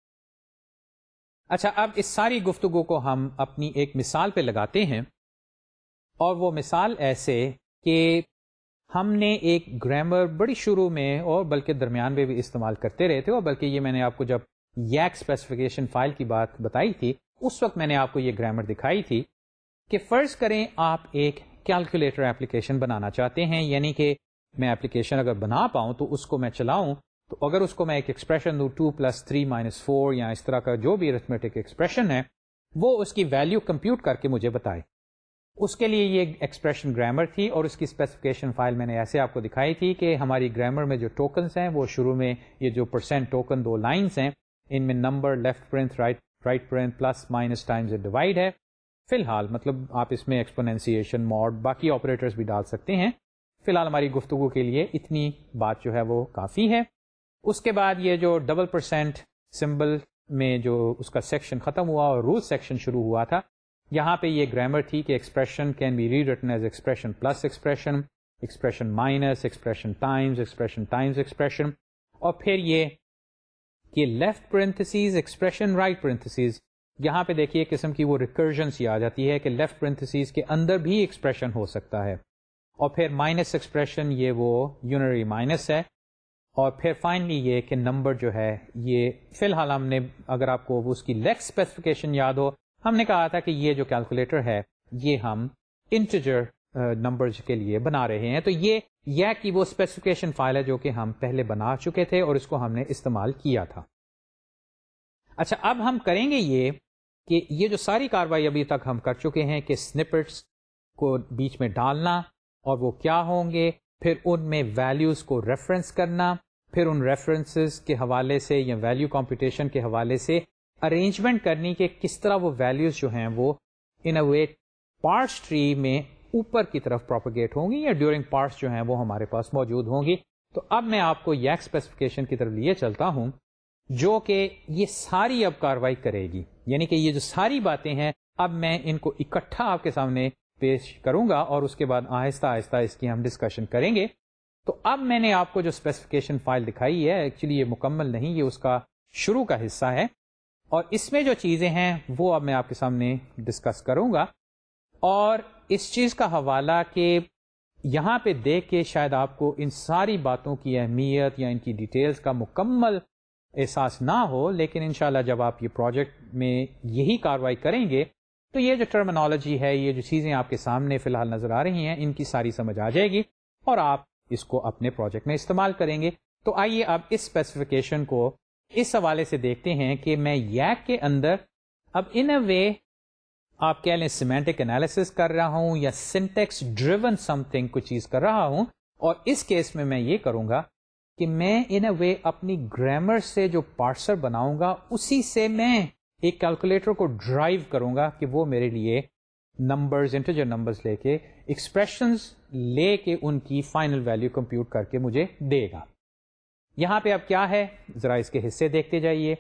اچھا اب اس ساری گفتگو کو ہم اپنی ایک مثال پہ لگاتے ہیں، اور وہ مثال ایسے کہ ہم نے ایک گرامر بڑی شروع میں، اور بلکہ درمیان میں بھی استعمال کرتے رہے تھے، اور بلکہ یہ میں نے آپ کو جب یک اسپیسیفکیشن فائل کی بات بتائی تھی، اس وقت میں نے آپ کو یہ گرامر دکھائی تھی کہ فرض کریں آپ ایک کیلکولیٹر ایپلیکیشن بنانا چاہتے ہیں یعنی کہ میں ایپلیکیشن اگر بنا پاؤں تو اس کو میں چلاؤں تو اگر اس کو میں ایک ایکسپریشن دوں two plus three minus four یا اس طرح کا جو بھی ارتھمیٹک ایکسپریشن ہے، وہ اس کی ویلو کمپیوٹ کر کے مجھے بتائے۔ اس کے لیے یہ ایکسپریشن گرامر تھی اور اس کی اسپیسیفکیشن فائل میں نے ایسے آپ کو دکھائی تھی کہ ہماری گرامر میں جو ٹوکنس ہیں، وہ شروع میں یہ جو پرسینٹ ٹوکن دو لائنس ہیں، ان میں number left paren right right paren plus minus times divide ہے۔ فی الحال مطلب آپ اس میں ایکسپونینسیشن موڈ باقی آپریٹرس بھی ڈال سکتے ہیں۔ فی الحال ہماری گفتگو کے لیے اتنی بات جو ہے وہ کافی ہے۔ اس کے بعد یہ جو ڈبل پرسینٹ سمبل میں جو اس کا سیکشن ختم ہوا اور رول سیکشن شروع ہوا تھا، یہاں پہ یہ گرامر تھی کہ expression can be rewritten as expression plus expression expression minus expression times expression times expression اور پھر یہ کہ left parenthesis expression right parenthesis یہاں پہ دیکھیے قسم کی وہ ریکرجنس آ جاتی ہے کہ لیفٹ پرنتھسیز کے اندر بھی ایکسپریشن ہو سکتا ہے۔ اور پھر مائنس ایکسپریشن یہ وہ یونری مائنس ہے۔ اور پھر فائنلی یہ کہ نمبر جو ہے، یہ فی الحال ہم نے، اگر آپ کو اس کی لیکس اسپیسیفکیشن یاد ہو، ہم نے کہا تھا کہ یہ جو کیلکولیٹر ہے، یہ ہم انٹیجر نمبر کے لیے بنا رہے ہیں۔ تو یہ یا کی وہ اسپیسیفکیشن فائل ہے جو کہ ہم پہلے بنا چکے تھے اور اس کو ہم نے استعمال کیا تھا۔ اچھا اب ہم کریں گے یہ کہ یہ جو ساری کاروائی ابھی تک ہم کر چکے ہیں کہ سنپٹس کو بیچ میں ڈالنا اور وہ کیا ہوں گے، پھر ان میں ویلیوز کو ریفرنس کرنا پھر ان ریفرنسز کے حوالے سے یا ویلیو کمپٹیشن کے حوالے سے ارینجمنٹ کرنی کہ کس طرح وہ ویلیوز جو ہیں وہ ان اے پارٹس ٹری میں اوپر کی طرف پروپگیٹ ہوں گی یا ڈیورنگ پارٹس جو ہیں وہ ہمارے پاس موجود ہوں گی۔ تو اب میں آپ کو یک اسپیسیفکیشن کی طرف لیے چلتا ہوں، جو کہ یہ ساری اب کاروائی کرے گی۔ یعنی کہ یہ جو ساری باتیں ہیں، اب میں ان کو اکٹھا آپ کے سامنے پیش کروں گا اور اس کے بعد آہستہ آہستہ اس کی ہم ڈسکشن کریں گے۔ تو اب میں نے آپ کو جو اسپیسیفکیشن فائل دکھائی ہے ایکچولی یہ مکمل نہیں، یہ اس کا شروع کا حصہ ہے۔ اور اس میں جو چیزیں ہیں، وہ اب میں آپ کے سامنے ڈسکس کروں گا۔ اور اس چیز کا حوالہ کہ یہاں پہ دیکھ کے شاید آپ کو ان ساری باتوں کی اہمیت یا ان کی ڈیٹیلز کا مکمل احساس نہ ہو، لیکن انشاءاللہ جب آپ یہ پروجیکٹ میں یہی کاروائی کریں گے، تو یہ جو ٹرمنالوجی ہے، یہ جو چیزیں آپ کے سامنے فی الحال نظر آ رہی ہیں، ان کی ساری سمجھ آ جائے گی۔ اور آپ اس کو اپنے پروجیکٹ میں استعمال کریں گے۔ تو آئیے اب اس اسپیسیفکیشن کو اس حوالے سے دیکھتے ہیں کہ میں یک کے اندر اب ان اے وے آپ کہہ لیں سیمینٹک انالیس کر رہا ہوں یا سنٹیکس ڈریون سم تھنگ کچھ چیز کر رہا ہوں اور اس کیس میں میں یہ کروں گا کہ میں ان اے وے اپنی گرامر سے جو پارسر بناؤں گا اسی سے میں ایک کیلکولیٹر کو ڈرائیو کروں گا کہ وہ میرے لیے نمبرز انٹرجر نمبرز لے کے ایکسپریشنز لے کے ان کی فائنل ویلو کمپیوٹ کر کے مجھے دے گا۔ یہاں پہ اب کیا ہے؟ ذرا اس کے حصے دیکھتے جائیے۔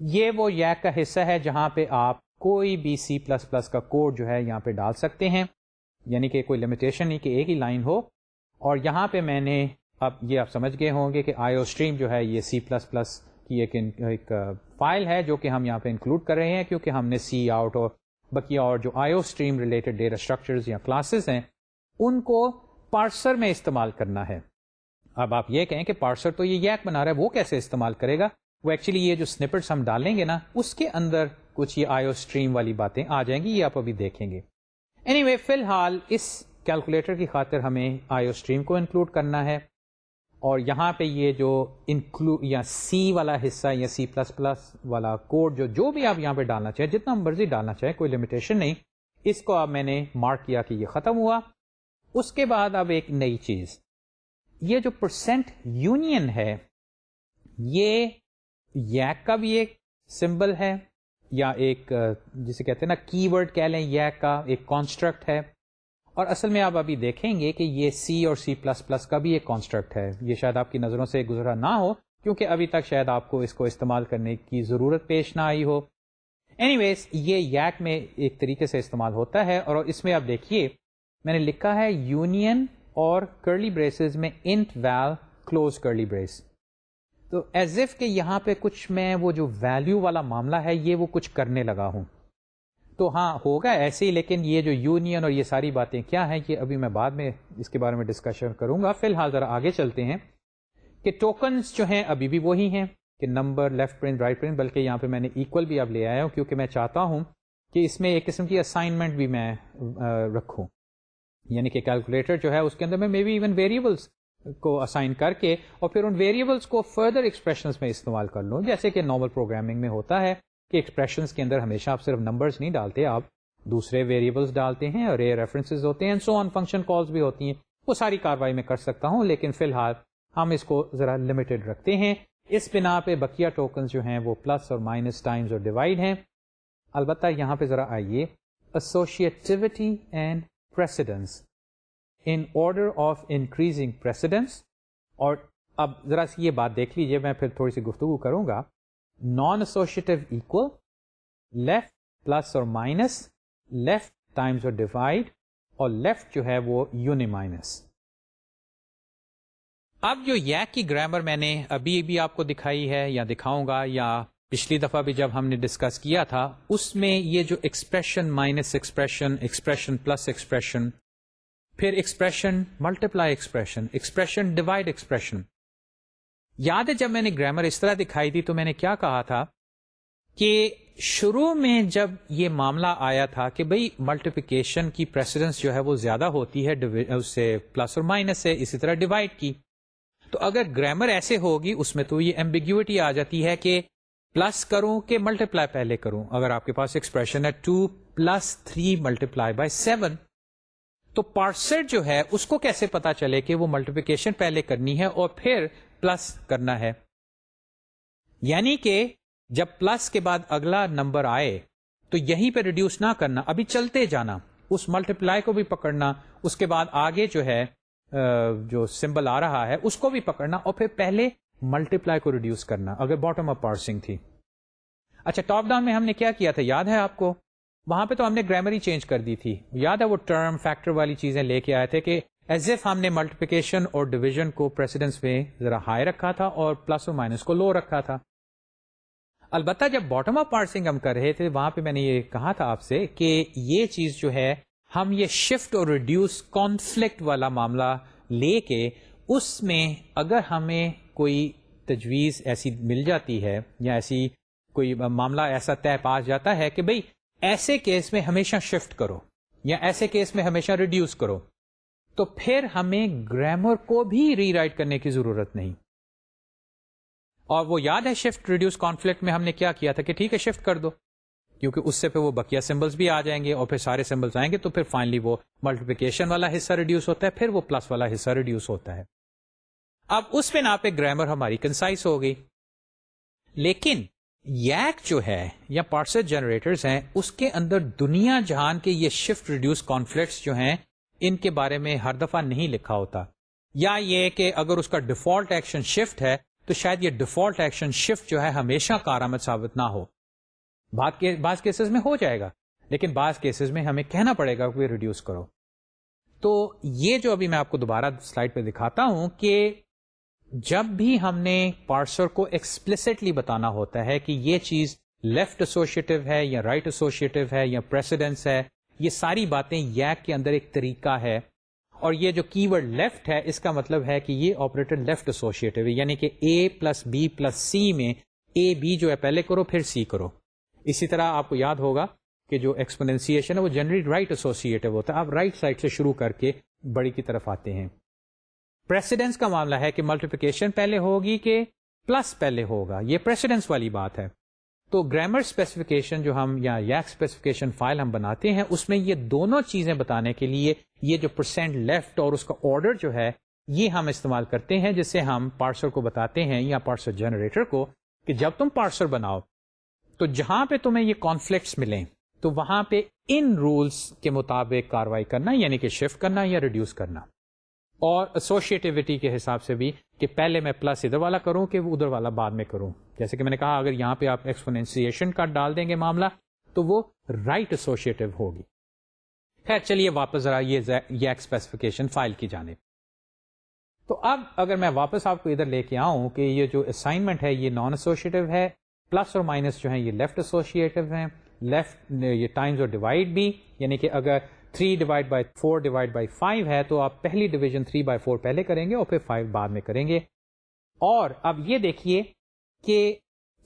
یہ وہ یک کا حصہ ہے جہاں پہ آپ کوئی بھی سی پلس پلس کا کوڈ جو ہے یہاں پہ ڈال سکتے ہیں۔ یعنی کہ کوئی لمیٹیشن نہیں کہ ایک ہی لائن ہو۔ اور یہاں پہ میں نے اب یہ آپ سمجھ گئے ہوں گے کہ آئی او اسٹریم جو ہے یہ سی پلس پلس کی ایک ایک فائل ہے جو کہ ہم یہاں پہ انکلوڈ کر رہے ہیں کیونکہ ہم نے سی آؤٹ اور بقیہ اور جو IO stream related data structure یا کلاسز ہیں ان کو پارسر میں استعمال کرنا ہے۔ اب آپ یہ کہیں کہ پارسر تو یہ یک بنا رہا ہے وہ کیسے استعمال کرے گا؟ وہ ایکچولی یہ جو سنپٹس ہم ڈالیں گے نا اس کے اندر کچھ یہ آئیو اسٹریم والی باتیں آ جائیں گی یہ آپ ابھی دیکھیں گے۔ اینی anyway, فی الحال اس کیلکولیٹر کی خاطر ہمیں آئیو اسٹریم کو انکلوڈ کرنا ہے۔ اور یہاں پہ یہ جو انکلو یا سی والا حصہ یا سی پلس پلس والا کوڈ جو جو بھی آپ یہاں پہ ڈالنا چاہیں جتنا مرضی ڈالنا چاہیں کوئی لمیٹیشن نہیں۔ اس کو اب میں نے مارک کیا کہ یہ ختم ہوا۔ اس کے بعد اب ایک نئی چیز۔ یہ جو پرسینٹ یونین ہے، یہ یک کا بھی ایک سمبل ہے، یا ایک، جسے کہتے ہیں نا کی ورڈ کہہ لیں یک کا ایک کانسٹرکٹ ہے۔ اور اصل میں آپ ابھی دیکھیں گے کہ یہ سی اور سی پلس پلس کا بھی ایک کانسٹرکٹ ہے۔ یہ شاید آپ کی نظروں سے گزرا نہ ہو، کیونکہ ابھی تک شاید آپ کو اس کو استعمال کرنے کی ضرورت پیش نہ آئی ہو۔ اینی ویز یہ یک میں ایک طریقے سے استعمال ہوتا ہے، اور اس میں آپ دیکھیے میں نے لکھا ہے یونین اور کرلی بریسز میں int val close curly brace. تو ایز ایف کہ یہاں پہ کچھ میں وہ جو ویلو والا معاملہ ہے یہ وہ کچھ کرنے لگا ہوں۔ تو ہاں ہوگا ایسے ہی، لیکن یہ جو یونین اور یہ ساری باتیں کیا ہیں، یہ ابھی میں بعد میں اس کے بارے میں ڈسکشن کروں گا۔ فی الحال ذرا آگے چلتے ہیں کہ ٹوکنس جو ہیں ابھی بھی وہی ہیں کہ number left paren right paren بلکہ یہاں پہ میں نے ایکول بھی اب لے آیا ہوں، کیونکہ میں چاہتا ہوں کہ اس میں ایک قسم کی اسائنمنٹ بھی میں رکھوں۔ یعنی کہ کیلکولیٹر جو ہے اس کے اندر میں مے بی ایون ویریبلس کو اسائن کر کے اور پھر ان ویریبلس کو فردر ایکسپریشنس میں استعمال کر لوں۔ جیسے کہ نارمل پروگرامنگ میں ہوتا ہے کہ ایکسپریشنس کے اندر ہمیشہ آپ صرف نمبرز نہیں ڈالتے، آپ دوسرے ویریبلس ڈالتے ہیں اور ریفرنسز ہوتے ہیں سو آن فنکشن کالس بھی ہوتی ہیں۔ وہ ساری کاروائی میں کر سکتا ہوں، لیکن فی الحال ہم اس کو ذرا لمیٹڈ رکھتے ہیں۔ اس بنا پہ بکیا ٹوکنس جو ہیں وہ پلس اور مائنس ٹائمز اور ڈیوائڈ ہیں۔ البتہ یہاں پہ ذرا آئیے۔ Associativity and in order of increasing اور اب ذرا سی یہ بات دیکھ لیجیے میں پھر تھوڑی سی گفتگو کروں گا۔ Non associative equal left plus اور مائنس لیفٹ ٹائمس اور ڈیوائڈ اور لیفٹ جو ہے وہ یونی مائنس اب جو یک کی گرامر میں نے ابھی بھی آپ کو دکھائی ہے یا دکھاؤں گا یا پچھلی دفعہ بھی جب ہم نے ڈسکس کیا تھا، اس میں یہ جو expression minus expression expression plus expression پھر expression multiply expression expression divide expression یاد ہے جب میں نے گرامر اس طرح دکھائی تھی تو میں نے کیا کہا تھا کہ شروع میں جب یہ معاملہ آیا تھا کہ بھئی ملٹیپیکیشن کی پریسیڈنس جو ہے وہ زیادہ ہوتی ہے اس سے پلس اور مائنس سے اسی طرح ڈیوائڈ کی۔ تو اگر گرامر ایسے ہوگی، اس میں تو یہ ایمبیگیوٹی آ جاتی ہے کہ پلس کروں کہ ملٹی پلائی پہلے کروں؟ اگر آپ کے پاس ایکسپریشن ہے two plus three multiply by seven تو پارسٹ جو ہے اس کو کیسے پتا چلے کہ وہ ملٹیپیکیشن پہلے کرنی ہے اور پھر پلس کرنا ہے؟ یعنی کہ جب پلس کے بعد اگلا نمبر آئے، تو یہیں پہ ریڈیوس نہ کرنا، ابھی چلتے جانا، اس ملٹی پلائی کو بھی پکڑنا، اس کے بعد آگے جو ہے جو سمبل آ رہا ہے، اس کو بھی پکڑنا اور پھر پہلے ملٹی پلائی کو ریڈیوس کرنا، اگر باٹم اپ پارسنگ تھی۔ اچھا ٹاپ ڈاؤن میں ہم نے کیا کیا تھا؟ یاد ہے آپ کو؟ وہاں پہ تو ہم نے گرامر ہی چینج کر دی تھی۔ یاد ہے وہ ٹرم فیکٹر والی چیزیں لے کے آئے تھے کہ ایز ایف ہم نے ملٹیپیکیشن اور ڈویژن کو پریسیڈنس میں ذرا ہائی رکھا تھا اور پلس اور مائنس کو لو رکھا تھا۔ البتہ جب باٹم اپ پارسنگ ہم کر رہے تھے، وہاں پہ میں نے یہ کہا تھا آپ سے کہ یہ چیز جو ہے، ہم یہ شفٹ اور ریڈیوس کانفلکٹ والا معاملہ لے کے اس میں اگر ہمیں کوئی تجویز ایسی مل جاتی ہے یا ایسی کوئی معاملہ ایسا طے پاس جاتا ہے کہ بھئی ایسے کیس میں ہمیشہ شفٹ کرو یا ایسے کیس میں ہمیشہ ریڈیوس کرو، تو پھر ہمیں گرامر کو بھی ری رائٹ کرنے کی ضرورت نہیں۔ اور وہ یاد ہے شفٹ ریڈیوس کانفلکٹ میں ہم نے کیا کیا تھا کہ ٹھیک ہے شفٹ کر دو، کیونکہ اس سے پھر وہ بکیا سمبلس بھی آ جائیں گے اور پھر سارے سمبلس آئیں گے، تو پھر فائنلی وہ ملٹیپیکیشن والا حصہ ریڈیوس ہوتا ہے، پھر وہ پلس والا حصہ ریڈیوس ہوتا ہے۔ اب اس پہ نہ پہ گرامر ہماری کنسائز ہو گئی لیکن یک جو ہے یا پارسل جنریٹرز ہیں، اس کے اندر دنیا جہان کے یہ شفٹ ریڈیوس کانفلکٹس جو ہیں، ان کے بارے میں ہر دفعہ نہیں لکھا ہوتا۔ یا یہ کہ اگر اس کا ڈیفالٹ ایکشن شفٹ ہے، تو شاید یہ ڈیفالٹ ایکشن شفٹ جو ہے ہمیشہ کارآمد ثابت نہ ہو۔ بعض کیسز میں ہو جائے گا، لیکن بعض کیسز میں ہمیں کہنا پڑے گا کہ ریڈیوس کرو۔ تو یہ جو ابھی میں آپ کو دوبارہ سلائڈ پہ دکھاتا ہوں کہ جب بھی ہم نے پارسر کو ایکسپلسٹلی بتانا ہوتا ہے کہ یہ چیز لیفٹ ایسوشیٹو ہے یا رائٹ right ایسوشیٹو ہے یا پریسیڈنس ہے، یہ ساری باتیں یک کے اندر ایک طریقہ ہے۔ اور یہ جو کی ورڈ لیفٹ ہے، اس کا مطلب ہے کہ یہ آپریٹر لیفٹ ایسوشیٹو ہے یعنی کہ A plus B plus C میں اے بی جو ہے، پہلے کرو، پھر سی کرو۔ اسی طرح آپ کو یاد ہوگا کہ جو ایکسپوننسیشن ہے، وہ جنرلی رائٹ ایسوسیٹو ہوتا ہے۔ آپ رائٹ right سائڈ سے شروع کر کے بڑی کی طرف آتے ہیں۔ پریسیڈنس کا معاملہ ہے کہ ملٹیپیکیشن پہلے ہوگی کہ پلس پہلے ہوگا۔ یہ پریسیڈنس والی بات ہے۔ تو گرامر اسپیسیفکیشن جو ہم یا یک اسپیسیفکیشن فائل ہم بناتے ہیں، اس میں یہ دونوں چیزیں بتانے کے لیے یہ جو پرسینٹ لیفٹ اور اس کا آرڈر جو ہے، یہ ہم استعمال کرتے ہیں، جس سے ہم پارسر کو بتاتے ہیں یا پارسر جنریٹر کو کہ جب تم پارسر بناؤ، تو جہاں پہ تمہیں یہ کانفلکٹس ملیں، تو وہاں پہ ان رولس کے مطابق کاروائی کرنا یعنی کہ شفٹ کرنا یا ریڈیوس کرنا۔ اور ایسوشیٹیوٹی کے حساب سے بھی کہ پہلے میں پلس ادھر والا کروں کہ وہ ادھر والا بعد میں کروں۔ جیسے کہ میں نے کہا، اگر یہاں پہ آپ ایکسپونینسیشن کا ڈال دیں گے معاملہ، تو وہ رائٹ right ایسوشیٹو ہوگی۔ خیر، چلیے واپس ذرا یہ اسپیسیفکیشن فائل کی جانے تو اب اگر میں واپس آپ کو ادھر لے کے آؤں کہ یہ جو اسائنمنٹ ہے، یہ نان ایسوشیٹو ہے پلس اور مائنس جو ہے یہ لیفٹ ایسوسیٹو ہیں لیفٹ یہ ٹائمز اور ڈیوائڈ بھی یعنی کہ اگر 3 divide by four divide by five ہے تو آپ پہلی ڈویژن 3 بائی فور پہلے کریں گے اور پھر 5 بعد میں کریں گے۔ اور اب یہ دیکھیے کہ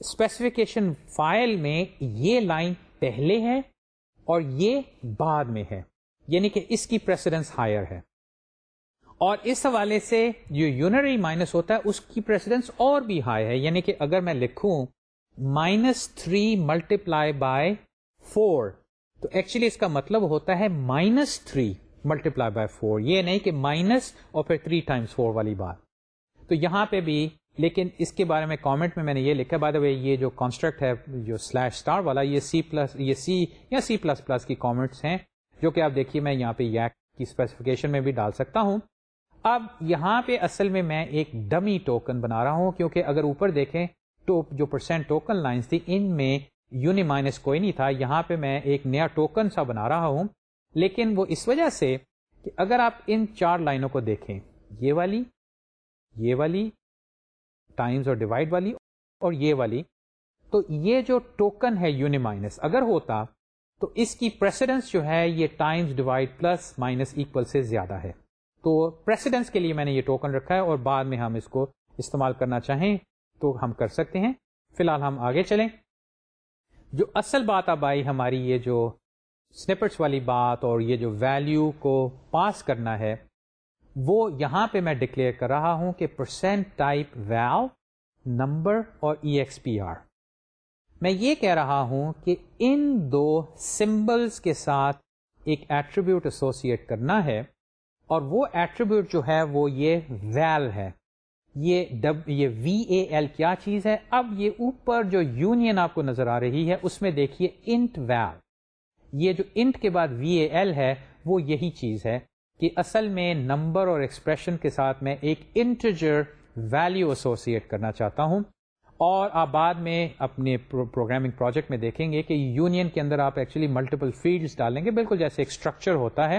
اسپیسیفکیشن فائل میں یہ لائن پہلے ہے اور یہ بعد میں ہے یعنی کہ اس کی پریسیڈنس ہائر ہے۔ اور اس حوالے سے جو یونری مائنس ہوتا ہے، اس کی پریسیڈنس اور بھی ہائی ہے یعنی کہ اگر میں لکھوں minus three multiply by four تو ایکچولی اس کا مطلب ہوتا ہے minus three multiply by four یہ نہیں کہ مائنس اور پھر تھری ٹائمس فور والی بات. تو یہاں پہ بھی، لیکن اس کے بارے میں کامنٹ میں میں نے یہ لکھا بعد یہ جو کانسٹرکٹ ہے، جو سلیش اسٹار والا، یہ سی پلس یہ سی یا سی پلس پلس کی کامنٹس ہیں، جو کہ آپ دیکھیے، میں یہاں پہ یک کی اسپیسیفکیشن میں بھی ڈال سکتا ہوں۔ اب یہاں پہ اصل میں میں ایک ڈمی ٹوکن بنا رہا ہوں، کیونکہ اگر اوپر دیکھیں تو جو پرسینٹ ٹوکن لائنس تھی، ان میں یونی مائنس کوئی نہیں تھا، یہاں پہ میں ایک نیا ٹوکن سا بنا رہا ہوں۔ لیکن وہ اس وجہ سے کہ اگر آپ ان چار لائنوں کو دیکھیں، یہ والی یہ والی ٹائمز اور ڈیوائڈ والی اور یہ والی، تو یہ جو ٹوکن ہے یونی مائنس، اگر ہوتا تو اس کی پریسیڈنس جو ہے یہ times divide plus minus equal سے زیادہ ہے۔ تو پریسیڈنس کے لیے میں نے یہ ٹوکن رکھا ہے اور بعد میں ہم اس کو استعمال کرنا چاہیں تو ہم کر سکتے ہیں۔ فی الحال ہم آگے چلیں۔ جو اصل بات اب آئی ہماری یہ جو سنپٹس والی بات اور یہ جو ویلیو کو پاس کرنا ہے، وہ یہاں پہ میں ڈکلیئر کر رہا ہوں کہ پرسینٹ ٹائپ ویل نمبر اور ای ایکس پی آر میں یہ کہہ رہا ہوں کہ ان دو سمبلس کے ساتھ ایک ایٹریبیوٹ ایسوسیٹ کرنا ہے اور وہ ایٹریبیوٹ جو ہے وہ یہ ویل ہے۔ یہ ڈب یہ وی اے ایل کیا چیز ہے؟ اب یہ اوپر جو یونین آپ کو نظر آ رہی ہے، اس میں دیکھیے انٹ ویل یہ جو انٹ کے بعد وی اے ایل ہے، وہ یہی چیز ہے کہ اصل میں نمبر اور ایکسپریشن کے ساتھ میں ایک انٹرجر ویلو ایسوسیٹ کرنا چاہتا ہوں۔ اور آپ بعد میں اپنے پروگرامنگ پروجیکٹ میں دیکھیں گے کہ یونین کے اندر آپ ایکچولی ملٹیپل فیلڈس ڈالیں گے۔ بالکل جیسے ایک اسٹرکچر ہوتا ہے۔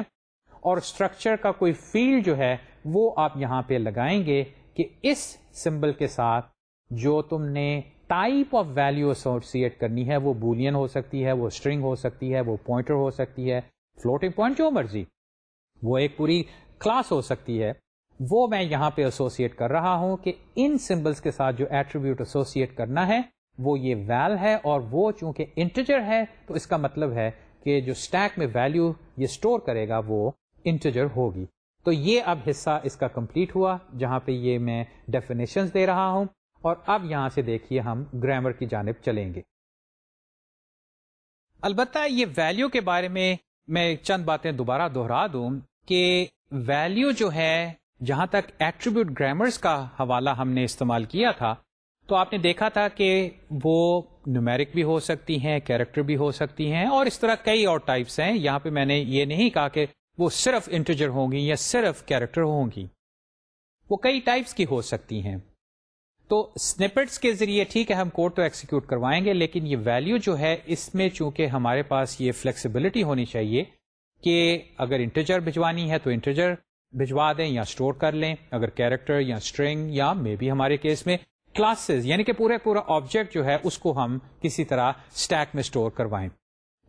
اور اسٹرکچر کا کوئی فیلڈ جو ہے، وہ آپ یہاں پہ لگائیں گے۔ کہ اس سمبل کے ساتھ جو تم نے ٹائپ آف ویلو ایسوسیٹ کرنی ہے، وہ بولین ہو سکتی ہے، وہ اسٹرنگ ہو سکتی ہے، وہ پوائنٹر ہو سکتی ہے فلوٹنگ پوائنٹ جو مرضی، وہ ایک پوری کلاس ہو سکتی ہے۔ وہ میں یہاں پہ ایسوسیٹ کر رہا ہوں کہ ان سمبلس کے ساتھ جو ایٹریبیوٹ ایسوسیٹ کرنا ہے، وہ یہ ویل ہے اور وہ چونکہ انٹیجر ہے، تو اس کا مطلب ہے کہ جو اسٹیک میں ویلو یہ اسٹور کرے گا، وہ انٹیجر ہوگی۔ تو یہ اب حصہ اس کا کمپلیٹ ہوا جہاں پہ یہ میں ڈیفینیشن دے رہا ہوں اور اب یہاں سے دیکھیے ہم گرامر کی جانب چلیں گے۔ البتہ یہ ویلیو کے بارے میں میں چند باتیں دوبارہ دوہرا دوں کہ ویلیو جو ہے جہاں تک ایٹریبیوٹ گرامرس کا حوالہ ہم نے استعمال کیا تھا، تو آپ نے دیکھا تھا کہ وہ نیومیرک بھی ہو سکتی ہیں کیریکٹر بھی ہو سکتی ہیں اور اس طرح کئی اور ٹائپس ہیں۔ یہاں پہ میں نے یہ نہیں کہا کہ وہ صرف انٹیجر ہوں گی یا صرف کیریکٹر ہوں گی۔ وہ کئی ٹائپس کی ہو سکتی ہیں۔ تو سنپٹس کے ذریعے ٹھیک ہے، ہم کوڈ تو ایکسیکیوٹ کروائیں گے، لیکن یہ ویلیو جو ہے، اس میں چونکہ ہمارے پاس یہ فلیکسیبلٹی ہونی چاہیے کہ اگر انٹیجر بھجوانی ہے تو انٹیجر بھجوا دیں یا اسٹور کر لیں۔ اگر کیریکٹر یا اسٹرنگ یا مے بی ہمارے کیس میں کلاسز یعنی کہ پورے پورا آبجیکٹ جو ہے، اس کو ہم کسی طرح اسٹیک میں اسٹور کروائیں۔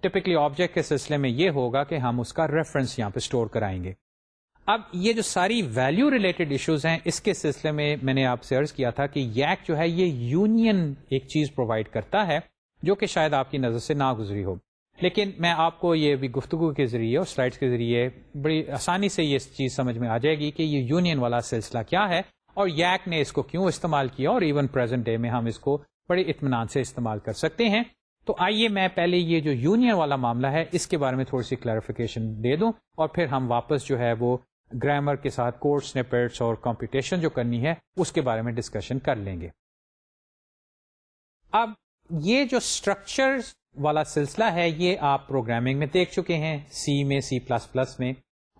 ٹپکلی آبجیکٹ کے سلسلے میں یہ ہوگا کہ ہم اس کا ریفرنس یہاں پہ اسٹور کرائیں گے۔ اب یہ جو ساری ویلو ریلیٹڈ ایشوز ہیں، اس کے سلسلے میں میں نے آپ سے ارض کیا تھا کہ یک جو ہے، یہ یونین ایک چیز پرووائڈ کرتا ہے جو کہ شاید آپ کی نظر سے نہ گزری ہو۔ لیکن میں آپ کو یہ بھی گفتگو کے ذریعے اور سلائڈس کے ذریعے بڑی آسانی سے یہ چیز سمجھ میں آ جائے گی کہ یہ یونین والا سلسلہ کیا ہے اور یک نے اس کو کیوں استعمال کیا اور ایون پرزینٹ ڈے میں ہم اس کو بڑے اطمینان سے استعمال کر سکتے ہیں۔ تو آئیے میں پہلے یہ جو یونین والا معاملہ ہے، اس کے بارے میں تھوڑی سی کلیریفیکیشن دے دوں اور پھر ہم واپس جو ہے وہ گرامر کے ساتھ کورس نیپرٹس اور کمپٹیشن جو کرنی ہے، اس کے بارے میں ڈسکشن کر لیں گے۔ اب یہ جو اسٹرکچر والا سلسلہ ہے، یہ آپ پروگرامنگ میں دیکھ چکے ہیں سی میں سی پلس پلس میں۔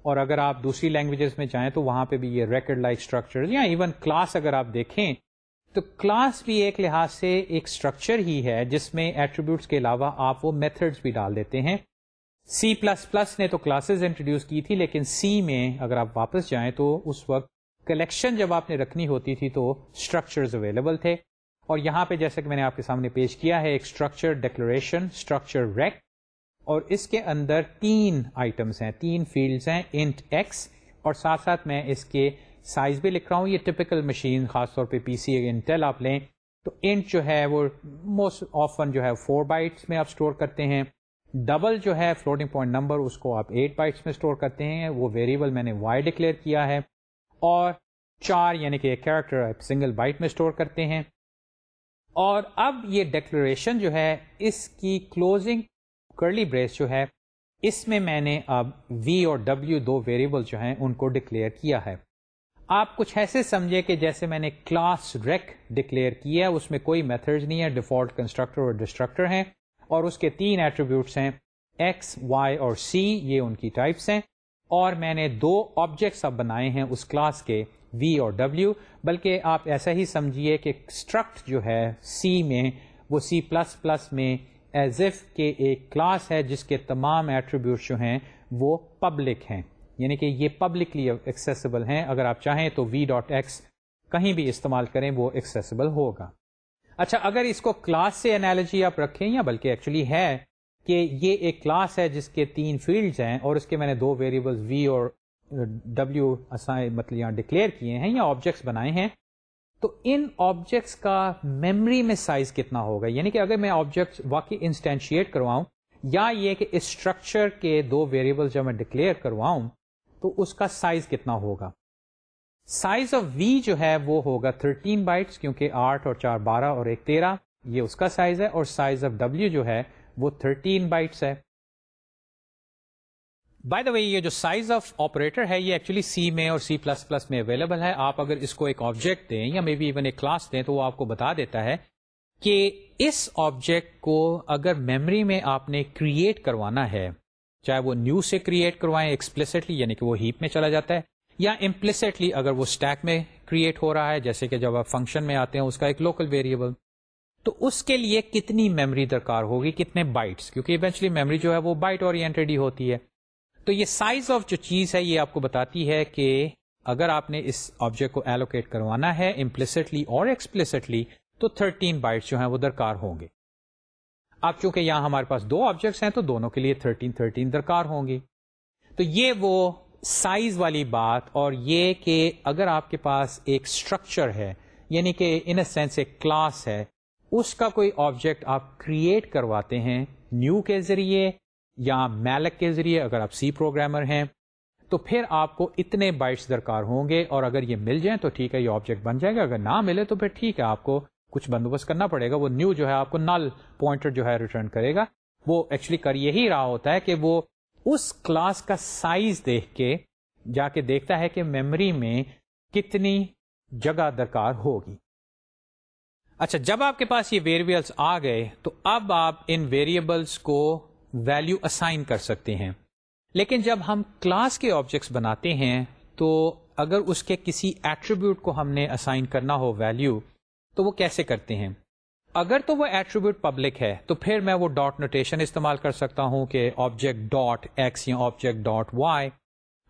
اور اگر آپ دوسری لینگویجز میں جائیں تو وہاں پہ بھی یہ ریکڈ لائک اسٹرکچر یا ایون کلاس اگر آپ دیکھیں تو کلاس بھی ایک لحاظ سے ایک اسٹرکچر ہی ہے، جس میں ایٹریبیوٹس کے علاوہ آپ وہ میتھڈس بھی ڈال دیتے ہیں۔ سی پلس پلس نے تو کلاسز انٹروڈیوس کی تھی، لیکن سی میں اگر آپ واپس جائیں تو اس وقت کلیکشن جب آپ نے رکھنی ہوتی تھی تو اسٹرکچر اویلیبل تھے۔ اور یہاں پہ جیسے کہ میں نے آپ کے سامنے پیش کیا ہے، ایک اسٹرکچر ڈیکلریشن اسٹرکچر ریک اور اس کے اندر تین آئٹمس ہیں، تین فیلڈس ہیں انٹ ایکس اور ساتھ ساتھ میں اس کے سائز بھی لکھ رہا ہوں، یہ ٹپکل مشین خاص طور پہ پی سی انٹیل آپ لیں، تو انٹ جو ہے وہ موسٹ آفن جو ہے فور بائٹس میں آپ اسٹور کرتے ہیں۔ ڈبل جو ہے فلوٹنگ پوائنٹ نمبر اس کو آپ ایٹ بائٹس میں اسٹور کرتے ہیں۔ وہ ویریبل میں نے وائی ڈکلیئر کیا ہے۔ اور چار یعنی کہ ایک کیریکٹر آپ سنگل بائٹ میں اسٹور کرتے ہیں۔ اور اب یہ ڈیکلریشن جو ہے، اس کی کلوزنگ کرلی بریس جو ہے، اس میں میں نے اب وی اور ڈبلو دو ویریبل جو ہیں، ان کو ڈکلیئر کیا ہے۔ آپ کچھ ایسے سمجھے کہ جیسے میں نے کلاس ریک ڈکلیئر کیا اس میں کوئی میتھڈ نہیں ہے، ڈیفالٹ کنسٹرکٹر اور ڈسٹرکٹر ہیں اور اس کے تین ایٹریبیوٹس ہیں، ایکس، وائی اور سی، یہ ان کی ٹائپس ہیں اور میں نے دو آبجیکٹس اب بنائے ہیں اس کلاس کے وی اور ڈبلو بلکہ آپ ایسا ہی سمجھیے کہ اسٹرکٹ جو ہے سی میں، وہ سی پلس پلس میں ایز ایف کے ایک کلاس ہے جس کے تمام ایٹریبیوٹ جو ہیں وہ پبلک ہیں۔ یعنی کہ یہ پبلکلی ایکسیسیبل ہیں۔ اگر آپ چاہیں تو وی ڈاٹ ایکس کہیں بھی استعمال کریں وہ ایکسیسیبل ہوگا۔ اچھا اگر اس کو کلاس سے انالوجی آپ رکھیں، یا بلکہ ایکچولی ہے کہ یہ ایک کلاس ہے جس کے تین فیلڈز ہیں اور اس کے میں نے دو ویریبل وی اور ڈبلو مطلب یہاں ڈکلیئر کیے ہیں یا آبجیکٹس بنائے ہیں، تو ان آبجیکٹس کا میمری میں سائز کتنا ہوگا؟ یعنی کہ اگر میں آبجیکٹ واقعی انسٹینشیٹ کرواؤں، یا یہ کہ اسٹرکچر کے دو ویریبل جب میں ڈکلیئر کرواؤں تو اس کا سائز کتنا ہوگا؟ سائز آف وی جو ہے وہ ہوگا 13 بائٹس کیونکہ آٹھ اور چار بارہ اور ایک تیرہ، یہ اس کا سائز ہے اور سائز آف ڈبلو جو ہے وہ 13 بائٹس ہے۔ بائی دا وے یہ جو سائز آف آپریٹر ہے یہ ایکچولی سی میں اور سی پلس پلس میں اویلیبل ہے۔ آپ اگر اس کو ایک آبجیکٹ دیں یا مے بی ایون ایک کلاس دیں تو وہ آپ کو بتا دیتا ہے کہ اس آبجیکٹ کو اگر میموری میں آپ نے کریٹ کروانا ہے چاہے وہ نیو سے کریٹ کروائیں ایکسپلسٹلی یعنی کہ وہ ہیپ میں چلا جاتا ہے، یا امپلسٹلی اگر وہ اسٹیک میں کریٹ ہو رہا ہے، جیسے کہ جب آپ فنکشن میں آتے ہیں، اس کا ایک لوکل ویریبل تو اس کے لیے کتنی میموری درکار ہوگی، کتنے بائٹس کیونکہ ایونچلی میموری جو ہے وہ بائٹ اور ہی ہوتی ہے۔ تو یہ سائز آف جو چیز ہے، یہ آپ کو بتاتی ہے کہ اگر آپ نے اس آبجیکٹ کو ایلوکیٹ کروانا ہے امپلسٹلی اور ایکسپلسٹلی تو 13 بائٹس جو ہیں وہ درکار ہوں گے۔ اب چونکہ یہاں ہمارے پاس دو آبجیکٹس ہیں تو دونوں کے لیے 13 13 درکار ہوں گی تو یہ وہ سائز والی بات اور یہ کہ اگر آپ کے پاس ایک اسٹرکچر ہے یعنی کہ ان اے سینس ایک کلاس ہے، اس کا کوئی آبجیکٹ آپ کریٹ کرواتے ہیں نیو کے ذریعے یا میلک کے ذریعے اگر آپ سی پروگرامر ہیں، تو پھر آپ کو اتنے بائٹس درکار ہوں گے اور اگر یہ مل جائیں تو ٹھیک ہے، یہ آبجیکٹ بن جائے گا، اگر نہ ملے تو پھر ٹھیک ہے، آپ کو کچھ بندوبست کرنا پڑے گا، وہ نیو جو ہے آپ کو نل پوائنٹر جو ہے ریٹرن کرے گا۔ وہ ایکچولی کر یہی رہا ہوتا ہے کہ وہ اس کلاس کا سائز دیکھ کے جا کے دیکھتا ہے کہ میموری میں کتنی جگہ درکار ہوگی۔ اچھا جب آپ کے پاس یہ ویریبلس آ گئے، تو اب آپ ان ویریبلس کو ویلو اسائن کر سکتے ہیں۔ لیکن جب ہم کلاس کے آبجیکٹس بناتے ہیں، تو اگر اس کے کسی ایٹریبیوٹ کو ہم نے اسائن کرنا ہو ویلو تو وہ کیسے کرتے ہیں؟ اگر تو وہ ایٹریبیوٹ پبلک ہے، تو پھر میں وہ ڈاٹ نوٹیشن استعمال کر سکتا ہوں کہ آبجیکٹ ڈاٹ ایکس یا آبجیکٹ ڈاٹ وائی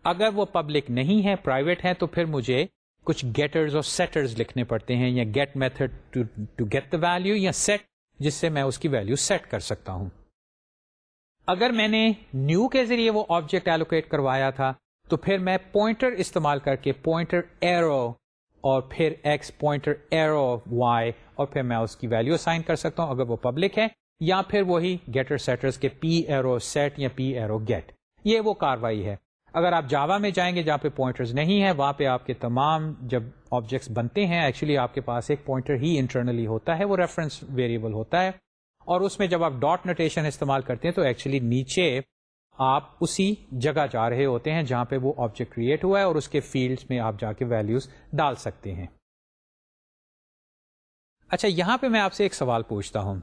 اگر وہ پبلک نہیں ہے پرائیویٹ ہے، تو پھر مجھے کچھ گیٹرز اور سیٹرز لکھنے پڑتے ہیں، یا get method to get the value یا سیٹ جس سے میں اس کی ویلو سیٹ کر سکتا ہوں۔ اگر میں نے نیو کے ذریعے وہ آبجیکٹ ایلوکیٹ کروایا تھا، تو پھر میں پوائنٹر استعمال کر کے پوائنٹر ایرو اور پھر ایکس پوائنٹر ایرو وائی اور پھر میں اس کی ویلو سائن کر سکتا ہوں اگر وہ پبلک ہے یا پھر وہی گیٹر سیٹرز کے پی ایرو سیٹ یا پی ایرو گیٹ یہ وہ کاروائی ہے۔ اگر آپ جاوا میں جائیں گے جہاں پہ پوائنٹرز نہیں ہے وہاں پہ آپ کے تمام جب آبجیکٹس بنتے ہیں ایکچولی آپ کے پاس ایک پوائنٹر ہی انٹرنلی ہوتا ہے، وہ ریفرنس ویریبل ہوتا ہے۔ اور اس میں جب آپ ڈاٹ نوٹیشن استعمال کرتے ہیں تو ایکچولی نیچے آپ اسی جگہ جا رہے ہوتے ہیں جہاں پہ وہ آبجیکٹ کریٹ ہوا ہے اور اس کے فیلڈ میں آپ جا کے ویلوز ڈال سکتے ہیں۔ اچھا یہاں پہ میں آپ سے ایک سوال پوچھتا ہوں۔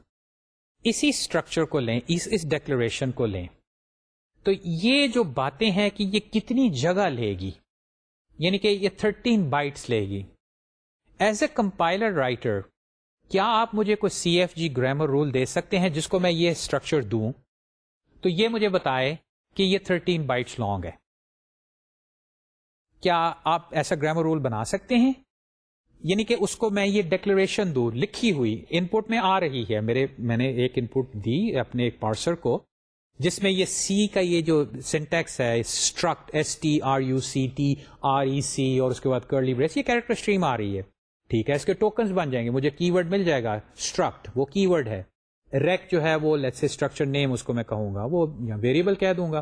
اسی اسٹرکچر کو لیں، اس اس ڈیکلریشن کو لیں۔ تو یہ جو باتیں ہیں کہ یہ کتنی جگہ لے گی؟ یعنی کہ یہ 13 بائٹس لے گی۔ ایز اے کمپائلر رائٹر کیا آپ مجھے کوئی C F G grammar rule دے سکتے ہیں جس کو میں یہ اسٹرکچر دوں؟ تو یہ مجھے بتائے کہ یہ 13 بائٹس لانگ ہے۔ کیا آپ ایسا گرامر رول بنا سکتے ہیں؟ یعنی کہ اس کو میں یہ ڈیکلریشن دوں، لکھی ہوئی ان پٹ میں آ رہی ہے۔ میرے، میں نے ایک ان پٹ دی اپنے ایک پارسر کو، جس میں یہ سی کا یہ جو سینٹیکس ہے struct S T R U C T R E C اور اس کے بعد کرلی بریس یہ کیریکٹر اسٹریم آ رہی ہے۔ ٹھیک ہے، اس کے ٹوکنس بن جائیں گے، مجھے کی ورڈ مل جائے گا اسٹرکٹ وہ کی ورڈ ہے۔ ریک جو ہے وہ لیٹس اسٹرکچر نیم اس کو میں کہوں گا، وہ یا ویریبل کہہ دوں گا،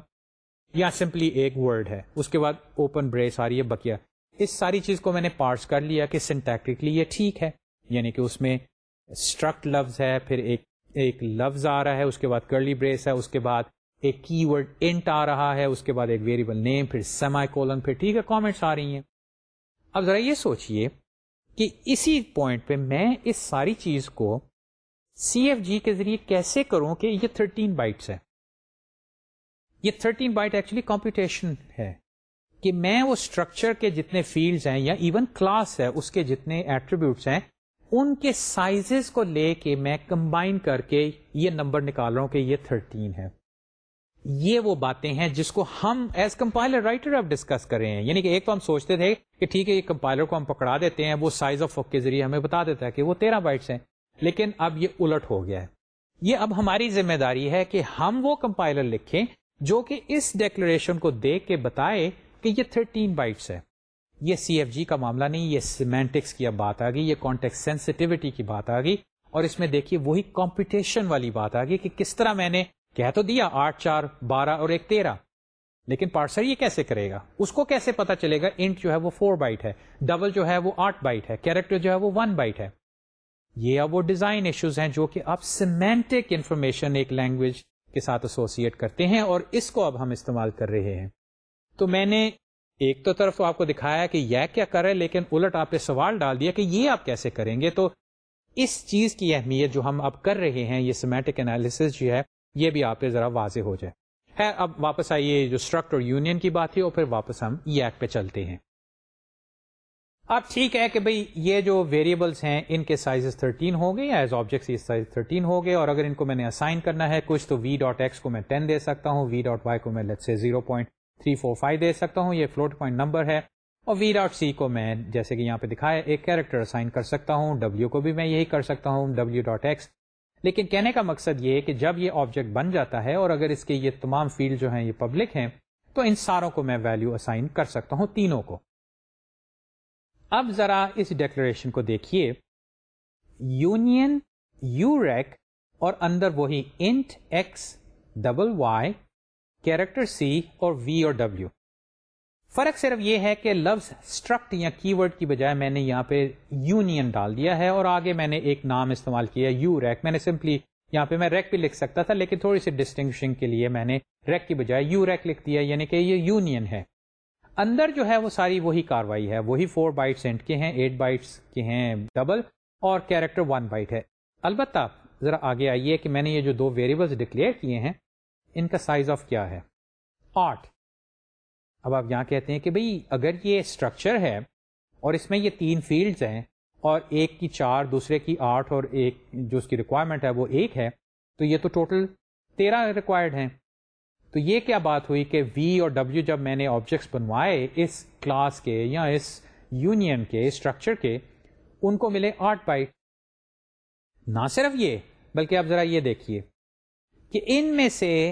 یا سمپلی ایک ورڈ ہے۔ اس کے بعد اوپن بریس آ رہی ہے بکیا۔ اس ساری چیز کو میں نے پارٹس کر لیا کہ سنٹیکٹکلی یہ ٹھیک ہے۔ یعنی کہ اس میں اسٹرکٹ لفظ ہے، پھر ایک ایک لفظ آ رہا ہے، اس کے بعد کرلی بریس ہے، اس کے بعد ایک کی ورڈ انٹ آ رہا ہے، اس کے بعد ایک ویریبل نیم پھر سیمائی کولن پھر ٹھیک ہے کامنٹس آ رہی ہیں۔ اب ذرا یہ سوچئے کہ اسی پوائنٹ پہ میں اس ساری چیز کو سی ایف جی کے ذریعے کیسے کروں کہ یہ 13 بائٹس ہے؟ یہ 13 بائٹ ایکچولی کمپیوٹیشن ہے کہ میں وہ اسٹرکچر کے جتنے فیلڈز ہیں یا ایون کلاس ہے، اس کے جتنے ایٹریبیوٹس ہیں، ان کے سائزز کو لے کے میں کمبائن کر کے یہ نمبر نکال رہا ہوں کہ یہ 13 ہے۔ یہ وہ باتیں ہیں جس کو ہم ایز کمپائلر رائٹر اب ڈسکس کر رہے ہیں۔ یعنی کہ ایک تو ہم سوچتے تھے کہ ٹھیک ہے، یہ کمپائلر کو ہم پکڑا دیتے ہیں، وہ سائز آف کے ذریعے ہمیں بتا دیتا ہے کہ وہ تیرہ بائٹس ہیں۔ لیکن اب یہ الٹ ہو گیا ہے۔ یہ اب ہماری ذمہ داری ہے کہ ہم وہ کمپائلر لکھیں جو کہ اس ڈیکلریشن کو دیکھ کے بتائے کہ یہ 13 بائٹس ہے یہ سی ایف جی کا معاملہ نہیں، یہ سیمینٹکس کی اب بات آ گئی یہ کانٹیکٹ سینسٹیوٹی کی بات آ گئی اور اس میں دیکھیے وہی کمپٹیشن والی بات آ گئی کہ کس طرح میں نے کہہ تو دیا آٹھ، چار، بارہ اور ایک تیرہ۔ لیکن پارسر یہ کیسے کرے گا؟ اس کو کیسے پتا چلے گا؟ انٹ جو ہے وہ فور بائٹ ہے ڈبل جو ہے وہ آٹھ بائٹ ہے کیریکٹر جو ہے وہ ون بائٹ ہے۔ یہ اب وہ ڈیزائن ایشوز ہیں جو کہ آپ سیمینٹک انفارمیشن ایک لینگویج کے ساتھ ایسوسیٹ کرتے ہیں اور اس کو اب ہم استعمال کر رہے ہیں۔ تو میں نے ایک تو طرف تو آپ کو دکھایا کہ یہ کیا کرے لیکن الٹ آپ نے سوال ڈال دیا کہ یہ آپ کیسے کریں گے؟ تو اس چیز کی اہمیت جو ہم اب کر رہے ہیں، یہ سیمیٹک انالیس جو ہے، یہ بھی آپ پہ ذرا واضح ہو جائے۔ ہے اب واپس آئیے جو اسٹرکٹ اور یونین کی بات تھی، اور پھر واپس ہم ای ایک پہ چلتے ہیں۔ اب ٹھیک ہے کہ بھئی یہ جو ویریبلس ہیں، ان کے سائز 13 ہو گئے ایز آبجیکٹ سائز 13 ہو گئے اور اگر ان کو میں نے اسائن کرنا ہے کچھ تو وی ڈاٹ ایکس کو میں 10 دے سکتا ہوں وی ڈاٹ وائی کو میں لیٹ سے 0.345 دے سکتا ہوں، یہ فلوٹ پوائنٹ نمبر ہے اور وی ڈاٹ سی کو میں جیسے کہ یہاں پہ دکھایا ایک کیریکٹر اسائن کر سکتا ہوں ڈبلو کو بھی میں یہی کر سکتا ہوں ڈبلو ڈاٹ ایکس لیکن کہنے کا مقصد یہ کہ جب یہ آبجیکٹ بن جاتا ہے اور اگر اس کے یہ تمام فیلڈ جو ہیں یہ پبلک ہیں، تو ان ساروں کو میں ویلو اسائن کر سکتا ہوں تینوں کو۔ اب ذرا اس ڈیکلریشن کو دیکھیے۔ یونین یو ریک اور اندر وہی int X double Y character C اور وی اور ڈبلو فرق صرف یہ ہے کہ لفظ اسٹرکٹ یا کی ورڈ کی بجائے میں نے یہاں پہ یونین ڈال دیا ہے اور آگے میں نے ایک نام استعمال کیا یو ریک میں نے سمپلی یہاں پہ میں ریک بھی لکھ سکتا تھا، لیکن تھوڑی سی ڈسٹنگشن کے لیے میں نے ریک کی بجائے یو ریک لکھ دیا یعنی کہ یہ یونین ہے۔ اندر جو ہے وہ ساری وہی کاروائی ہے، وہی فور بائٹس اینٹ کے ہیں ایٹ بائٹس کے ہیں ڈبل اور کیریکٹر ون بائٹ ہے۔ البتہ ذرا آگے آئیے کہ میں نے یہ جو دو ویریبلس ڈکلیئر کیے ہیں، ان کا سائز آف کیا ہے؟ آٹھ۔ اب آپ یہاں کہتے ہیں کہ بھئی اگر یہ اسٹرکچر ہے اور اس میں یہ تین فیلڈز ہیں اور ایک کی چار، دوسرے کی آٹھ اور ایک جو اس کی ریکوائرمنٹ ہے وہ ایک ہے، تو یہ تو ٹوٹل تیرہ ریکوائرڈ ہیں۔ تو یہ کیا بات ہوئی کہ وی اور ڈبلو جب میں نے آبجیکٹس بنوائے اس کلاس کے یا اس یونین کے اسٹرکچر کے، ان کو ملے آٹھ بائٹ نہ صرف یہ، بلکہ اب ذرا یہ دیکھیے کہ ان میں سے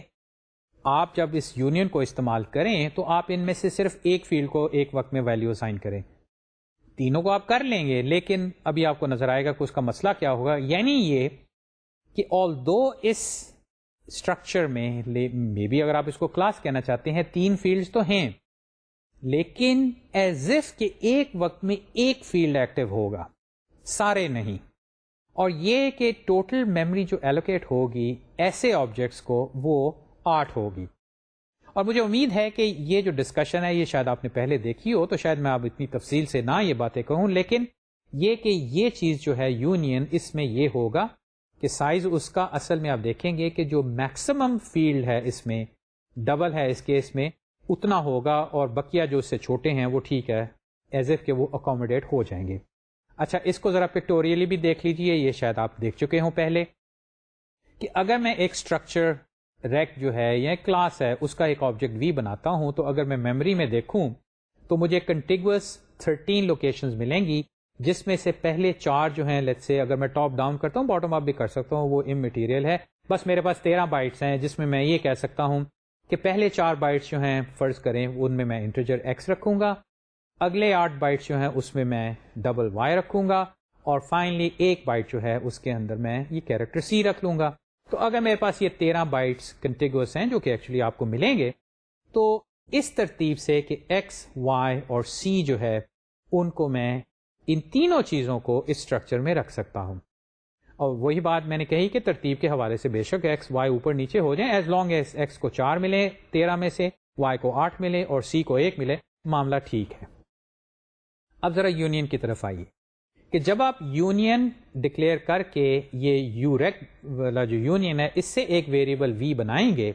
آپ جب اس یونین کو استعمال کریں تو آپ ان میں سے صرف ایک فیلڈ کو ایک وقت میں ویلو اسائن کریں۔ تینوں کو آپ کر لیں گے، لیکن ابھی آپ کو نظر آئے گا کہ اس کا مسئلہ کیا ہوگا۔ یعنی یہ کہ آل دو اس اسٹرکچر میں مے بی اگر آپ اس کو کلاس کہنا چاہتے ہیں، تین فیلڈ تو ہیں۔ لیکن ایز اف کہ ایک وقت میں ایک فیلڈ ایکٹیو ہوگا۔ سارے نہیں۔ اور یہ کہ ٹوٹل میموری جو ایلوکیٹ ہوگی، ایسے آبجیکٹس کو وہ آٹھ ہوگی۔ اور مجھے امید ہے کہ یہ جو ڈسکشن ہے، یہ شاید آپ نے پہلے دیکھی ہو، تو شاید میں آپ اتنی تفصیل سے نہ یہ باتیں کہوں، لیکن یہ کہ یہ چیز جو ہے یونین اس میں یہ ہوگا۔ کہ سائز اس کا اصل میں آپ دیکھیں گے کہ جو میکسیمم فیلڈ ہے اس میں ڈبل ہے اس کیس میں، اتنا ہوگا اور بقیہ جو اس سے چھوٹے ہیں وہ ٹھیک ہے ایز ایف کہ وہ اکوموڈیٹ ہو جائیں گے۔ اچھا اس کو ذرا پکٹوریلی بھی دیکھ لیجیے، یہ شاید آپ دیکھ چکے ہوں پہلے کہ اگر میں ایک اسٹرکچر ریک جو ہے یا کلاس ہے، اس کا ایک آبجیکٹ وی بناتا ہوں، تو اگر میں میموری میں دیکھوں، تو مجھے کنٹینگوس 13 لوکیشن ملیں گی جس میں سے پہلے چار جو ہیں لیٹ سے اگر میں ٹاپ ڈاؤن کرتا ہوں باٹم اپ بھی کر سکتا ہوں، وہ ام مٹیریل ہے. بس میرے پاس تیرہ بائٹس ہیں، جس میں میں یہ کہہ سکتا ہوں کہ پہلے چار بائٹس جو ہیں، فرض کریں، ان میں میں انٹرجر ایکس رکھوں گا. اگلے آٹھ بائٹس جو ہیں، اس میں میں ڈبل وائی رکھوں گا. اور فائنلی ایک بائٹ جو ہے، اس کے اندر میں یہ کیریکٹر سی رکھ لوں گا. تو اگر میرے پاس یہ تیرہ بائٹس کنٹینگوس ہیں، جو کہ ایکچولی آپ کو ملیں گے، تو اس ترتیب سے کہ ایکس وائی اور سی جو ہے، ان کو میں ان تینوں چیزوں کو اس اسٹرکچر میں رکھ سکتا ہوں۔ اور وہی بات میں نے کہی کہ ترتیب کے حوالے سے بے شک ایکس وائی اوپر نیچے ہو جائیں۔ ایز لانگ ایز ایکس کو چار ملے، تیرہ میں سے وائی کو آٹھ ملے اور سی کو ایک ملے، معاملہ ٹھیک ہے۔ اب ذرا یونین کی طرف آئیے۔ کہ جب آپ یونین ڈکلیئر کر کے یہ یو ریک والا جو یونین ہے، اس سے ایک ویریبل وی بنائیں گے،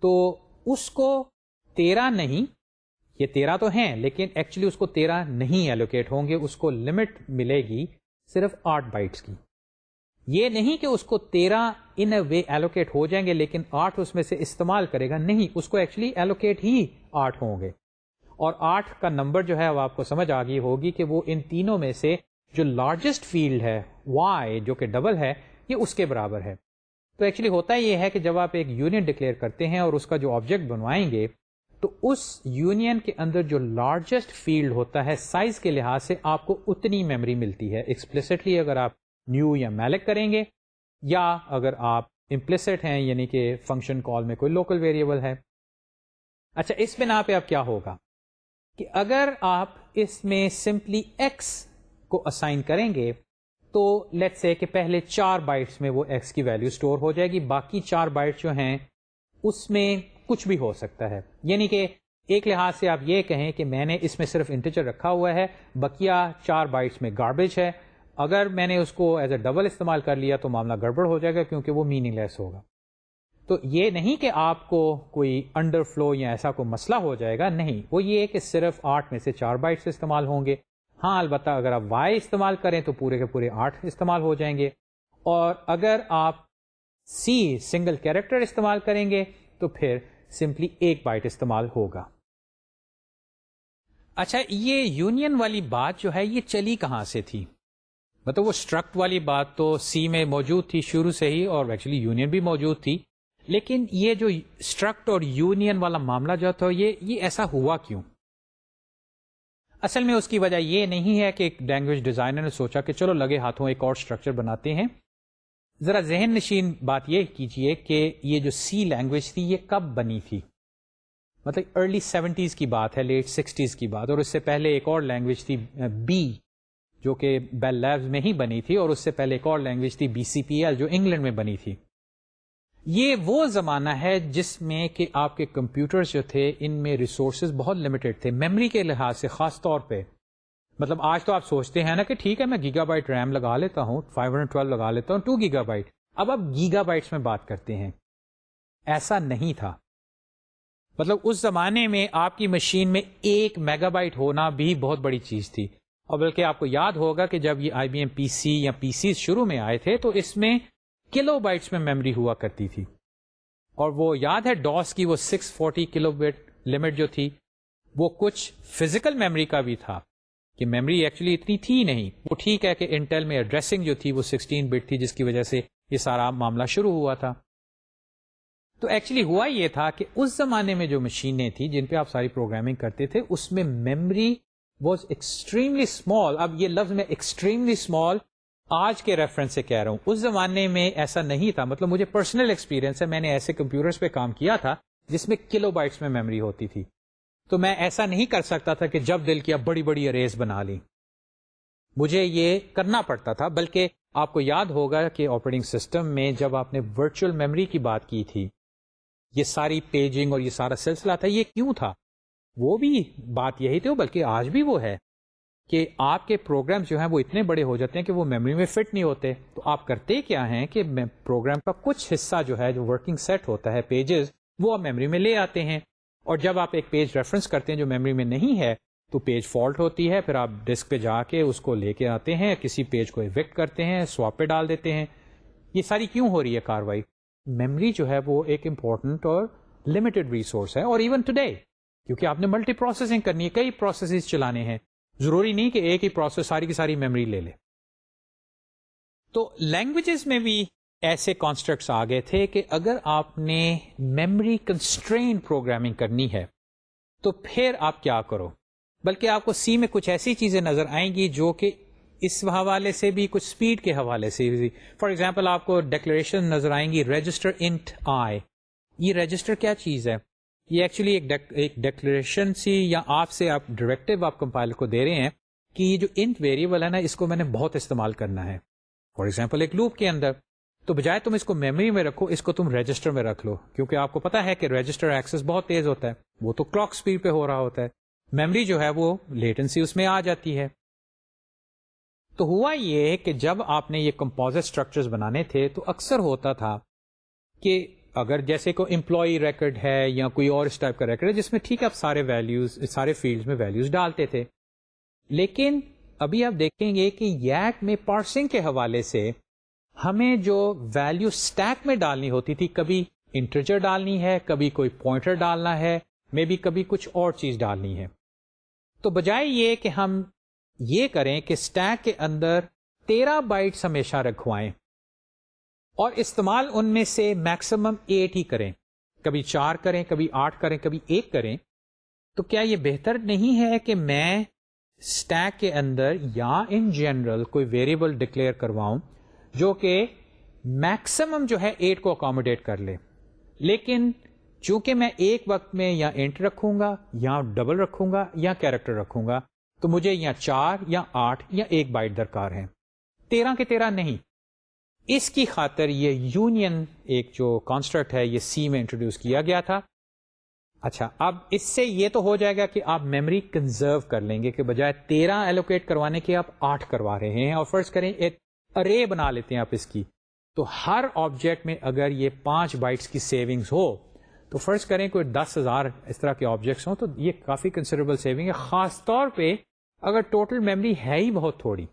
تو اس کو تیرہ نہیں یہ تیرہ تو ہیں، لیکن ایکچولی اس کو تیرہ نہیں ایلوکیٹ ہوں گے، اس کو لمٹ ملے گی صرف آٹھ بائٹس کی۔ یہ نہیں کہ اس کو تیرہ ان اے وے ایلوکیٹ ہو جائیں گے، لیکن آٹھ اس میں سے استعمال کرے گا۔ نہیں، اس کو ایکچولی ایلوکیٹ ہی آٹھ ہوں گے۔ اور آٹھ کا نمبر جو ہے وہ آپ کو سمجھ آ گئی ہوگی کہ وہ ان تینوں میں سے جو لارجسٹ فیلڈ ہے وائی جو کہ ڈبل ہے، یہ اس کے برابر ہے۔ تو ایکچولی ہوتا یہ ہے کہ جب آپ ایک یونین ڈکلیئر کرتے ہیں اور اس کا جو آبجیکٹ بنوائیں گے تو اس یونین کے اندر جو لارجسٹ فیلڈ ہوتا ہے سائز کے لحاظ سے آپ کو اتنی میموری ملتی ہے۔ ایکسپلسٹلی اگر آپ نیو یا میلک کریں گے، یا اگر آپ امپلسٹ ہیں یعنی کہ فنکشن کال میں کوئی لوکل ویریبل ہے۔ اچھا اس بنا پہ اب کیا ہوگا؟ کہ اگر آپ اس میں سمپلی ایکس کو اسائن کریں گے، تو لیٹ سے کہ پہلے چار بائٹس میں وہ ایکس کی ویلو اسٹور ہو جائے گی۔ باقی چار بائٹ جو ہیں، اس میں کچھ بھی ہو سکتا ہے۔ یعنی کہ ایک لحاظ سے آپ یہ کہیں کہ میں نے اس میں صرف انٹیچر رکھا ہوا ہے بکیا چار بائٹس میں گاربیج ہے۔ اگر میں نے اس کو ایز اے ڈبل استعمال کر لیا تو معاملہ گڑبڑ ہو جائے گا کیونکہ وہ میننگ لیس ہوگا۔ تو یہ نہیں کہ آپ کو کوئی انڈر فلو یا ایسا کوئی مسئلہ ہو جائے گا، نہیں۔ وہ یہ کہ صرف آٹھ میں سے چار بائٹس استعمال ہوں گے۔ ہاں البتہ اگر آپ وائی استعمال کریں تو پورے کے پورے آٹھ استعمال ہو جائیں گے۔ اور اگر آپ سی سنگل کیریکٹر استعمال کریں گے تو پھر سمپلی ایک بائٹ استعمال ہوگا۔ اچھا یہ یونین والی بات جو ہے، یہ چلی کہاں سے تھی؟ مطلب وہ اسٹرکٹ والی بات تو سی میں موجود تھی شروع سے ہی اور ایکچولی یونین بھی موجود تھی۔ لیکن یہ جو اسٹرکٹ اور یونین والا معاملہ جو تھا، یہ یہ ایسا ہوا کیوں؟ اصل میں اس کی وجہ یہ نہیں ہے کہ ایک لینگویج ڈیزائنر نے سوچا کہ چلو لگے ہاتھوں ایک اور اسٹرکچر بناتے ہیں۔ ذرا ذہن نشین بات یہ کیجیے کہ یہ جو سی لینگویج تھی، یہ کب بنی تھی؟ مطلب ارلی سیونٹیز کی بات ہے لیٹ سکسٹیز کی بات، اور اس سے پہلے ایک اور لینگویج تھی بی جو کہ بیل لیبز میں ہی بنی تھی، اور اس سے پہلے ایک اور لینگویج تھی بی سی پی ایل جو انگلینڈ میں بنی تھی۔ یہ وہ زمانہ ہے جس میں کہ آپ کے کمپیوٹر جو تھے، ان میں ریسورسز بہت لمیٹڈ تھے میموری کے لحاظ سے خاص طور پہ۔ مطلب آج تو آپ سوچتے ہیں نا کہ ٹھیک ہے، میں گیگا بائٹ ریم لگا لیتا ہوں 512 لگا لیتا ہوں 2 گیگا بائٹ اب آپ گیگا بائٹس میں بات کرتے ہیں۔ ایسا نہیں تھا۔ مطلب اس زمانے میں آپ کی مشین میں ایک میگا بائٹ ہونا بھی بہت بڑی چیز تھی۔ اور بلکہ آپ کو یاد ہوگا کہ جب یہ آئی بی ایم پی سی یا پی سی شروع میں آئے تھے، تو اس میں کلو بائٹس میں میموری ہوا کرتی تھی۔ اور وہ یاد ہے ڈاس کی وہ 640 کلو بٹ لمٹ جو تھی، وہ کچھ فزیکل میموری کا بھی تھا۔ کہ میموری ایکچولی اتنی تھی نہیں۔ وہ ٹھیک ہے کہ انٹیل میں ایڈریسنگ جو تھی وہ 16 بٹ تھی جس کی وجہ سے یہ سارا معاملہ شروع ہوا تھا۔ تو ایکچولی ہوا یہ تھا کہ اس زمانے میں جو مشینیں تھیں جن پہ آپ ساری پروگرامنگ کرتے تھے، اس میں میموری واز ایکسٹریملی اسمال اب یہ لفظ میں ایکسٹریملی اسمال آج کے ریفرنس سے کہہ رہا ہوں۔ اس زمانے میں ایسا نہیں تھا۔ مطلب مجھے پرسنل ایکسپیرینس ہے۔ میں نے ایسے کمپیوٹرز پہ کام کیا تھا جس میں کلو بائٹس میں میموری ہوتی تھی۔ تو میں ایسا نہیں کر سکتا تھا کہ جب دل کیا بڑی بڑی اریز بنا لی مجھے یہ کرنا پڑتا تھا، بلکہ آپ کو یاد ہوگا کہ آپریٹنگ سسٹم میں جب آپ نے ورچوئل میموری کی بات کی تھی، یہ ساری پیجنگ اور یہ سارا سلسلہ تھا، یہ کیوں تھا؟ وہ بھی بات یہی تھی، بلکہ آج بھی وہ ہے کہ آپ کے پروگرام جو ہیں وہ اتنے بڑے ہو جاتے ہیں کہ وہ میموری میں فٹ نہیں ہوتے۔ تو آپ کرتے کیا ہیں کہ پروگرام کا کچھ حصہ جو ہے، جو ورکنگ سیٹ ہوتا ہے پیجز وہ آپ میموری میں لے آتے ہیں۔ اور جب آپ ایک پیج ریفرنس کرتے ہیں جو میموری میں نہیں ہے، تو پیج فالٹ ہوتی ہے، پھر آپ ڈسک پہ جا کے اس کو لے کے آتے ہیں، کسی پیج کو ایویکٹ کرتے ہیں سواپ پہ ڈال دیتے ہیں۔ یہ ساری کیوں ہو رہی ہے کاروائی؟ میموری جو ہے وہ ایک امپورٹنٹ اور لمیٹڈ ریسورس ہے، اور ایون ٹوڈے کیونکہ آپ نے ملٹی پروسیسنگ کرنی ہے، کئی پروسیس چلانے ہیں۔ ضروری نہیں کہ ایک ہی پروسیس ساری کی ساری میموری لے لے۔ تو لینگویجز میں بھی ایسے کانسٹرکٹس آ گئے تھے کہ اگر آپ نے میموری کنسٹرین پروگرامنگ کرنی ہے، تو پھر آپ کیا کرو؟ بلکہ آپ کو سی میں کچھ ایسی چیزیں نظر آئیں گی جو کہ اس حوالے سے بھی، کچھ اسپیڈ کے حوالے سے بھی۔ فار ایگزامپل آپ کو ڈیکلریشن نظر آئیں گی رجسٹر انٹ آئی یہ رجسٹر کیا چیز ہے؟ یہ ایکچولی ایک ڈیکلریشن سی یا آپ سے آپ ڈائریکٹو آپ کمپائل کو دے رہے ہیں کہ یہ جو انٹ ویریبل ہے نا، اس کو میں نے بہت استعمال کرنا ہے۔ فار ایگزامپل ایک لوپ کے اندر۔ تو بجائے تم اس کو میموری میں رکھو، اس کو تم رجسٹر میں رکھ لو۔ کیونکہ آپ کو پتا ہے کہ رجسٹر ایکسس بہت تیز ہوتا ہے۔ وہ تو کلاک اسپیڈ پہ ہو رہا ہوتا ہے۔ میموری جو ہے وہ لیٹنسی اس میں آ جاتی ہے۔ تو ہوا یہ کہ جب آپ نے یہ کمپوزٹ اسٹرکچر بنانے تھے تو اکثر ہوتا تھا کہ اگر جیسے کوئی امپلائی ریکارڈ ہے یا کوئی اور اس ٹائپ کا ریکارڈ ہے، جس میں ٹھیک ہے آپ سارے ویلوز سارے فیلڈ میں ویلوز ڈالتے تھے۔ لیکن ابھی آپ دیکھیں گے کہ یک میں پارسنگ کے حوالے سے ہمیں جو ویلو اسٹیک میں ڈالنی ہوتی تھی، کبھی انٹرجر ڈالنی ہے، کبھی کوئی پوائنٹر ڈالنا ہے میں بھی کبھی کچھ اور چیز ڈالنی ہے۔ تو بجائے یہ کہ ہم یہ کریں کہ اسٹیک کے اندر تیرہ بائٹس ہمیشہ رکھوائیں اور استعمال ان میں سے میکسیمم ایٹ ہی کریں۔ کبھی چار کریں، کبھی آٹھ کریں، کبھی ایک کریں۔ تو کیا یہ بہتر نہیں ہے کہ میں اسٹیک کے اندر یا ان جنرل کوئی ویریبل ڈکلیئر کرواؤں؟ جو کہ میکسیمم جو ہے ایٹ کو اکوموڈیٹ کر لے۔ لیکن چونکہ میں ایک وقت میں یا انٹ رکھوں گا یا ڈبل رکھوں گا یا کیریکٹر رکھوں گا، تو مجھے یا چار یا آٹھ یا ایک بائٹ درکار ہے تیرہ کے تیرہ نہیں۔ اس کی خاطر یہ یونین ایک جو کانسٹرکٹ ہے، یہ سی میں انٹروڈیوس کیا گیا تھا۔ اچھا اب اس سے یہ تو ہو جائے گا کہ آپ میموری کنزرو کر لیں گے کہ بجائے تیرہ ایلوکیٹ کروانے کے آپ آٹھ کروا رہے ہیں۔ اور فرض کریں ایک ارے بنا لیتے ہیں آپ اس کی۔ تو ہر آبجیکٹ میں اگر یہ پانچ بائٹس کی سیونگز ہو، تو فرض کریں کوئی دس ہزار اس طرح کے آبجیکٹس ہوں، تو یہ کافی کنسیڈریبل سیونگ ہے۔ خاص طور پہ اگر ٹوٹل میموری ہے ہی بہت تھوڑی۔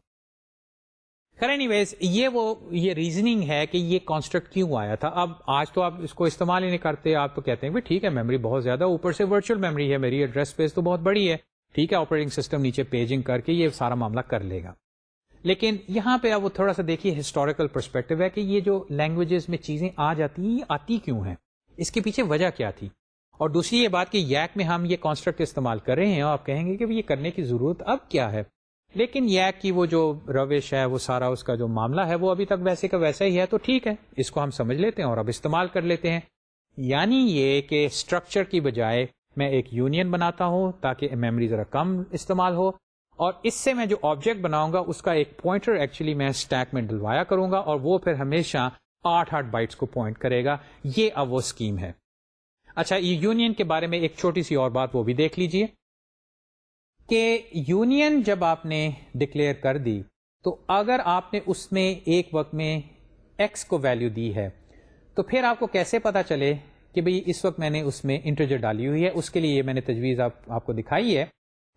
اینی ویز یہ وہ، یہ ریزننگ ہے کہ یہ کانسٹرکٹ کیوں آیا تھا۔ اب آج تو آپ اس کو استعمال ہی نہیں کرتے، آپ تو کہتے ہیں ٹھیک ہے میموری بہت زیادہ اوپر سے ورچوئل میموری ہے، میری ایڈریس پیس تو بہت بڑی ہے۔ ٹھیک ہے آپریٹنگ سسٹم نیچے پیجنگ کر کے یہ سارا معاملہ کر لے گا۔ لیکن یہاں پہ اب وہ تھوڑا سا دیکھیے ہسٹوریکل پرسپیکٹو ہے کہ یہ جو لینگویجز میں چیزیں آ جاتی ہیں، یہ آتی کیوں ہیں؟ اس کے پیچھے وجہ کیا تھی؟ اور دوسری یہ بات کہ یک میں ہم یہ کانسٹرکٹ استعمال کر رہے ہیں اور آپ کہیں گے کہ یہ کرنے کی ضرورت اب کیا ہے؟ لیکن یک کی وہ جو روش ہے، وہ سارا اس کا جو معاملہ ہے، وہ ابھی تک ویسے کا ویسا ہی ہے تو ٹھیک ہے، اس کو ہم سمجھ لیتے ہیں اور اب استعمال کر لیتے ہیں۔ یعنی یہ کہ اسٹرکچر کی بجائے میں ایک یونین بناتا ہوں تاکہ میموری ذرا کم استعمال ہو۔ اور اس سے میں جو آبجیکٹ بناؤں گا اس کا ایک پوائنٹر ایکچولی میں اسٹیک میں ڈلوایا کروں گا اور وہ پھر ہمیشہ آٹھ آٹھ بائٹس کو پوائنٹ کرے گا۔ یہ اب وہ اسکیم ہے۔ اچھا یہ یونین کے بارے میں ایک چھوٹی سی اور بات وہ بھی دیکھ لیجیے۔ کہ یونین جب آپ نے ڈکلیئر کر دی تو اگر آپ نے اس میں ایک وقت میں ایکس کو ویلو دی ہے تو پھر آپ کو کیسے پتا چلے کہ بھئی اس وقت میں نے اس میں انٹرجر ڈالی ہوئی ہے؟ اس کے لیے میں نے تجویز آپ, آپ کو دکھائی ہے۔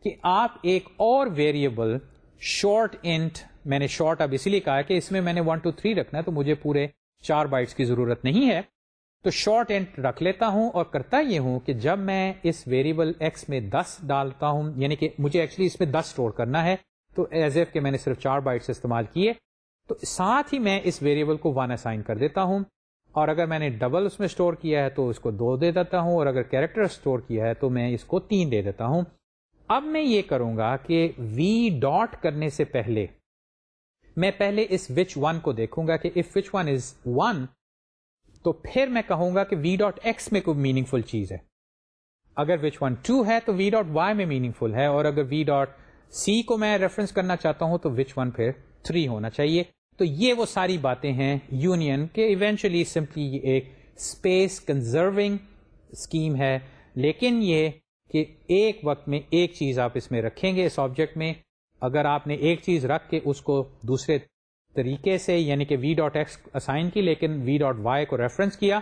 کہ آپ ایک اور ویریبل شارٹ انٹ میں نے شارٹ اب اسی لیے کہا کہ اس میں میں نے ون ٹو تھری رکھنا ہے تو مجھے پورے چار بائٹس کی ضرورت نہیں ہے۔ تو شارٹ اینڈ رکھ لیتا ہوں اور کرتا یہ ہوں کہ جب میں اس ویریبل ایکس میں دس ڈالتا ہوں یعنی کہ مجھے ایکچولی اس میں دس اسٹور کرنا ہے، تو ایز ایف کہ میں نے صرف چار بائٹس استعمال کیے، تو ساتھ ہی میں اس ویریبل کو ون اسائن کر دیتا ہوں۔ اور اگر میں نے ڈبل اس میں اسٹور کیا ہے تو اس کو دو دے دیتا ہوں، اور اگر کیریکٹر اسٹور کیا ہے تو میں اس کو تین دے دیتا ہوں۔ اب میں یہ کروں گا کہ وی ڈاٹ کرنے سے پہلے میں پہلے اس وچ ون کو دیکھوں گا کہ if which one is one تو پھر میں کہوں گا کہ وی ڈاٹ ایکس میں کوئی میننگ فل چیز ہے۔ اگر وچ ون ٹو ہے تو وی ڈاٹ وائی میں میننگ فل ہے، اور اگر وی ڈاٹ سی کو میں ریفرنس کرنا چاہتا ہوں تو وچ ون پھر تھری ہونا چاہیے۔ تو یہ وہ ساری باتیں ہیں یونین کے۔ ایونچولی سمپلی ایک اسپیس کنزرونگ اسکیم ہے، لیکن یہ کہ ایک وقت میں ایک چیز آپ اس میں رکھیں گے، اس آبجیکٹ میں، اگر آپ نے ایک چیز رکھ کے اس کو دوسرے طریقے سے یعنی کہ وی ڈاٹ ایکس اسائن کی، لیکن وی ڈاٹ وائی کو ریفرنس کیا،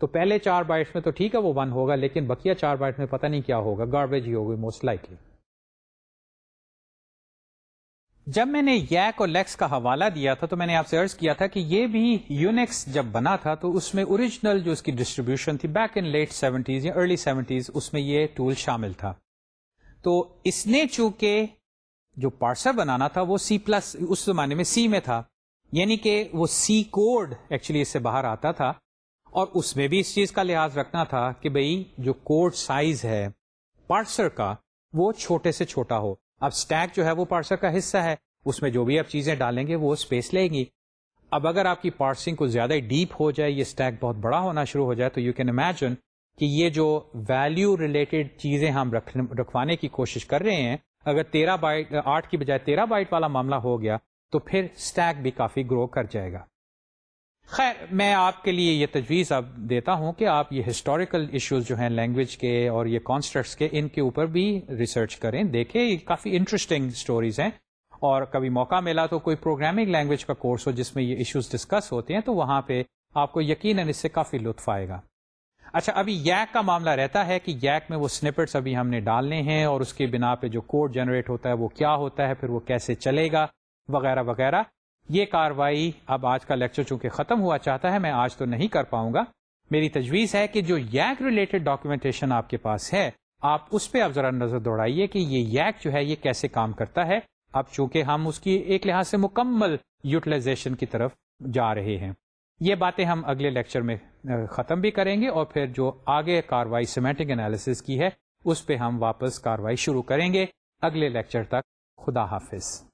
تو پہلے چار بائٹس میں تو ٹھیک ہے، وہ ون ہوگا، لیکن بکیا چار بائٹ میں پتہ نہیں کیا ہوگا گاربیج ہی ہوگی موسٹ لائکلی جب میں نے یک اور لیکس کا حوالہ دیا تھا تو میں نے آپ سے ارض کیا تھا کہ یہ بھی یونیکس جب بنا تھا تو اس میں اوریجنل جو اس کی ڈسٹریبیوشن تھی بیک ان لیٹ سیونٹیز یا ارلی سیونٹیز اس میں یہ ٹول شامل تھا۔ تو اس نے چونکہ جو پارسر بنانا تھا وہ سی پلس اس زمانے میں سی میں تھا یعنی کہ وہ سی کوڈ ایکچولی اس سے باہر آتا تھا، اور اس میں بھی اس چیز کا لحاظ رکھنا تھا کہ بھئی جو کوڈ سائز ہے پارسر کا وہ چھوٹے سے چھوٹا ہو۔ اب اسٹیک جو ہے وہ پارسر کا حصہ ہے۔ اس میں جو بھی آپ چیزیں ڈالیں گے وہ اسپیس لیں گی۔ اب اگر آپ کی پارسنگ کو زیادہ ڈیپ ہو جائے، یہ اسٹیک بہت بڑا ہونا شروع ہو جائے، تو یو کین امیجن کہ یہ جو ویلو ریلیٹڈ چیزیں ہم رکھوانے کی کوشش کر رہے ہیں، اگر تیرہ بائٹ آٹھ کی بجائے تیرہ بائٹ والا معاملہ ہو گیا، تو پھر اسٹیک بھی کافی گرو کر جائے گا۔ خیر، میں آپ کے لیے یہ تجویز اب دیتا ہوں کہ آپ یہ ہسٹوریکل ایشوز جو ہیں لینگویج کے اور یہ کانسٹرکٹس کے، ان کے اوپر بھی ریسرچ کریں، دیکھیں، یہ کافی انٹرسٹنگ اسٹوریز ہیں۔ اور کبھی موقع ملا تو کوئی پروگرامنگ لینگویج کا کورس ہو جس میں یہ ایشوز ڈسکس ہوتے ہیں، تو وہاں پہ آپ کو یقیناً اس سے کافی لطف آئے گا۔ اچھا ابھی یک کا معاملہ رہتا ہے کہ یک میں وہ سنپٹس ابھی ہم نے ڈالنے ہیں اور اس کی بنا پہ جو کوڈ جنریٹ ہوتا ہے وہ کیا ہوتا ہے، پھر وہ کیسے چلے گا، وغیرہ وغیرہ۔ یہ کاروائی اب آج کا لیکچر چونکہ ختم ہوا چاہتا ہے، میں آج تو نہیں کر پاؤں گا۔ میری تجویز ہے کہ جو یک ریلیٹڈ ڈاکومنٹیشن آپ کے پاس ہے، آپ اس پہ اب ذرا نظر دوڑائیے کہ یہ یک جو ہے، یہ کیسے کام کرتا ہے۔ اب چونکہ ہم اس کی ایک لحاظ سے مکمل یوٹیلائزیشن کی طرف جا رہے ہیں۔ یہ باتیں ہم اگلے لیکچر میں ختم بھی کریں گے اور پھر جو آگے کاروائی سیمیٹک انالیس کی ہے، اس پہ ہم واپس کاروائی شروع کریں گے۔ اگلے لیکچر تک خدا حافظ۔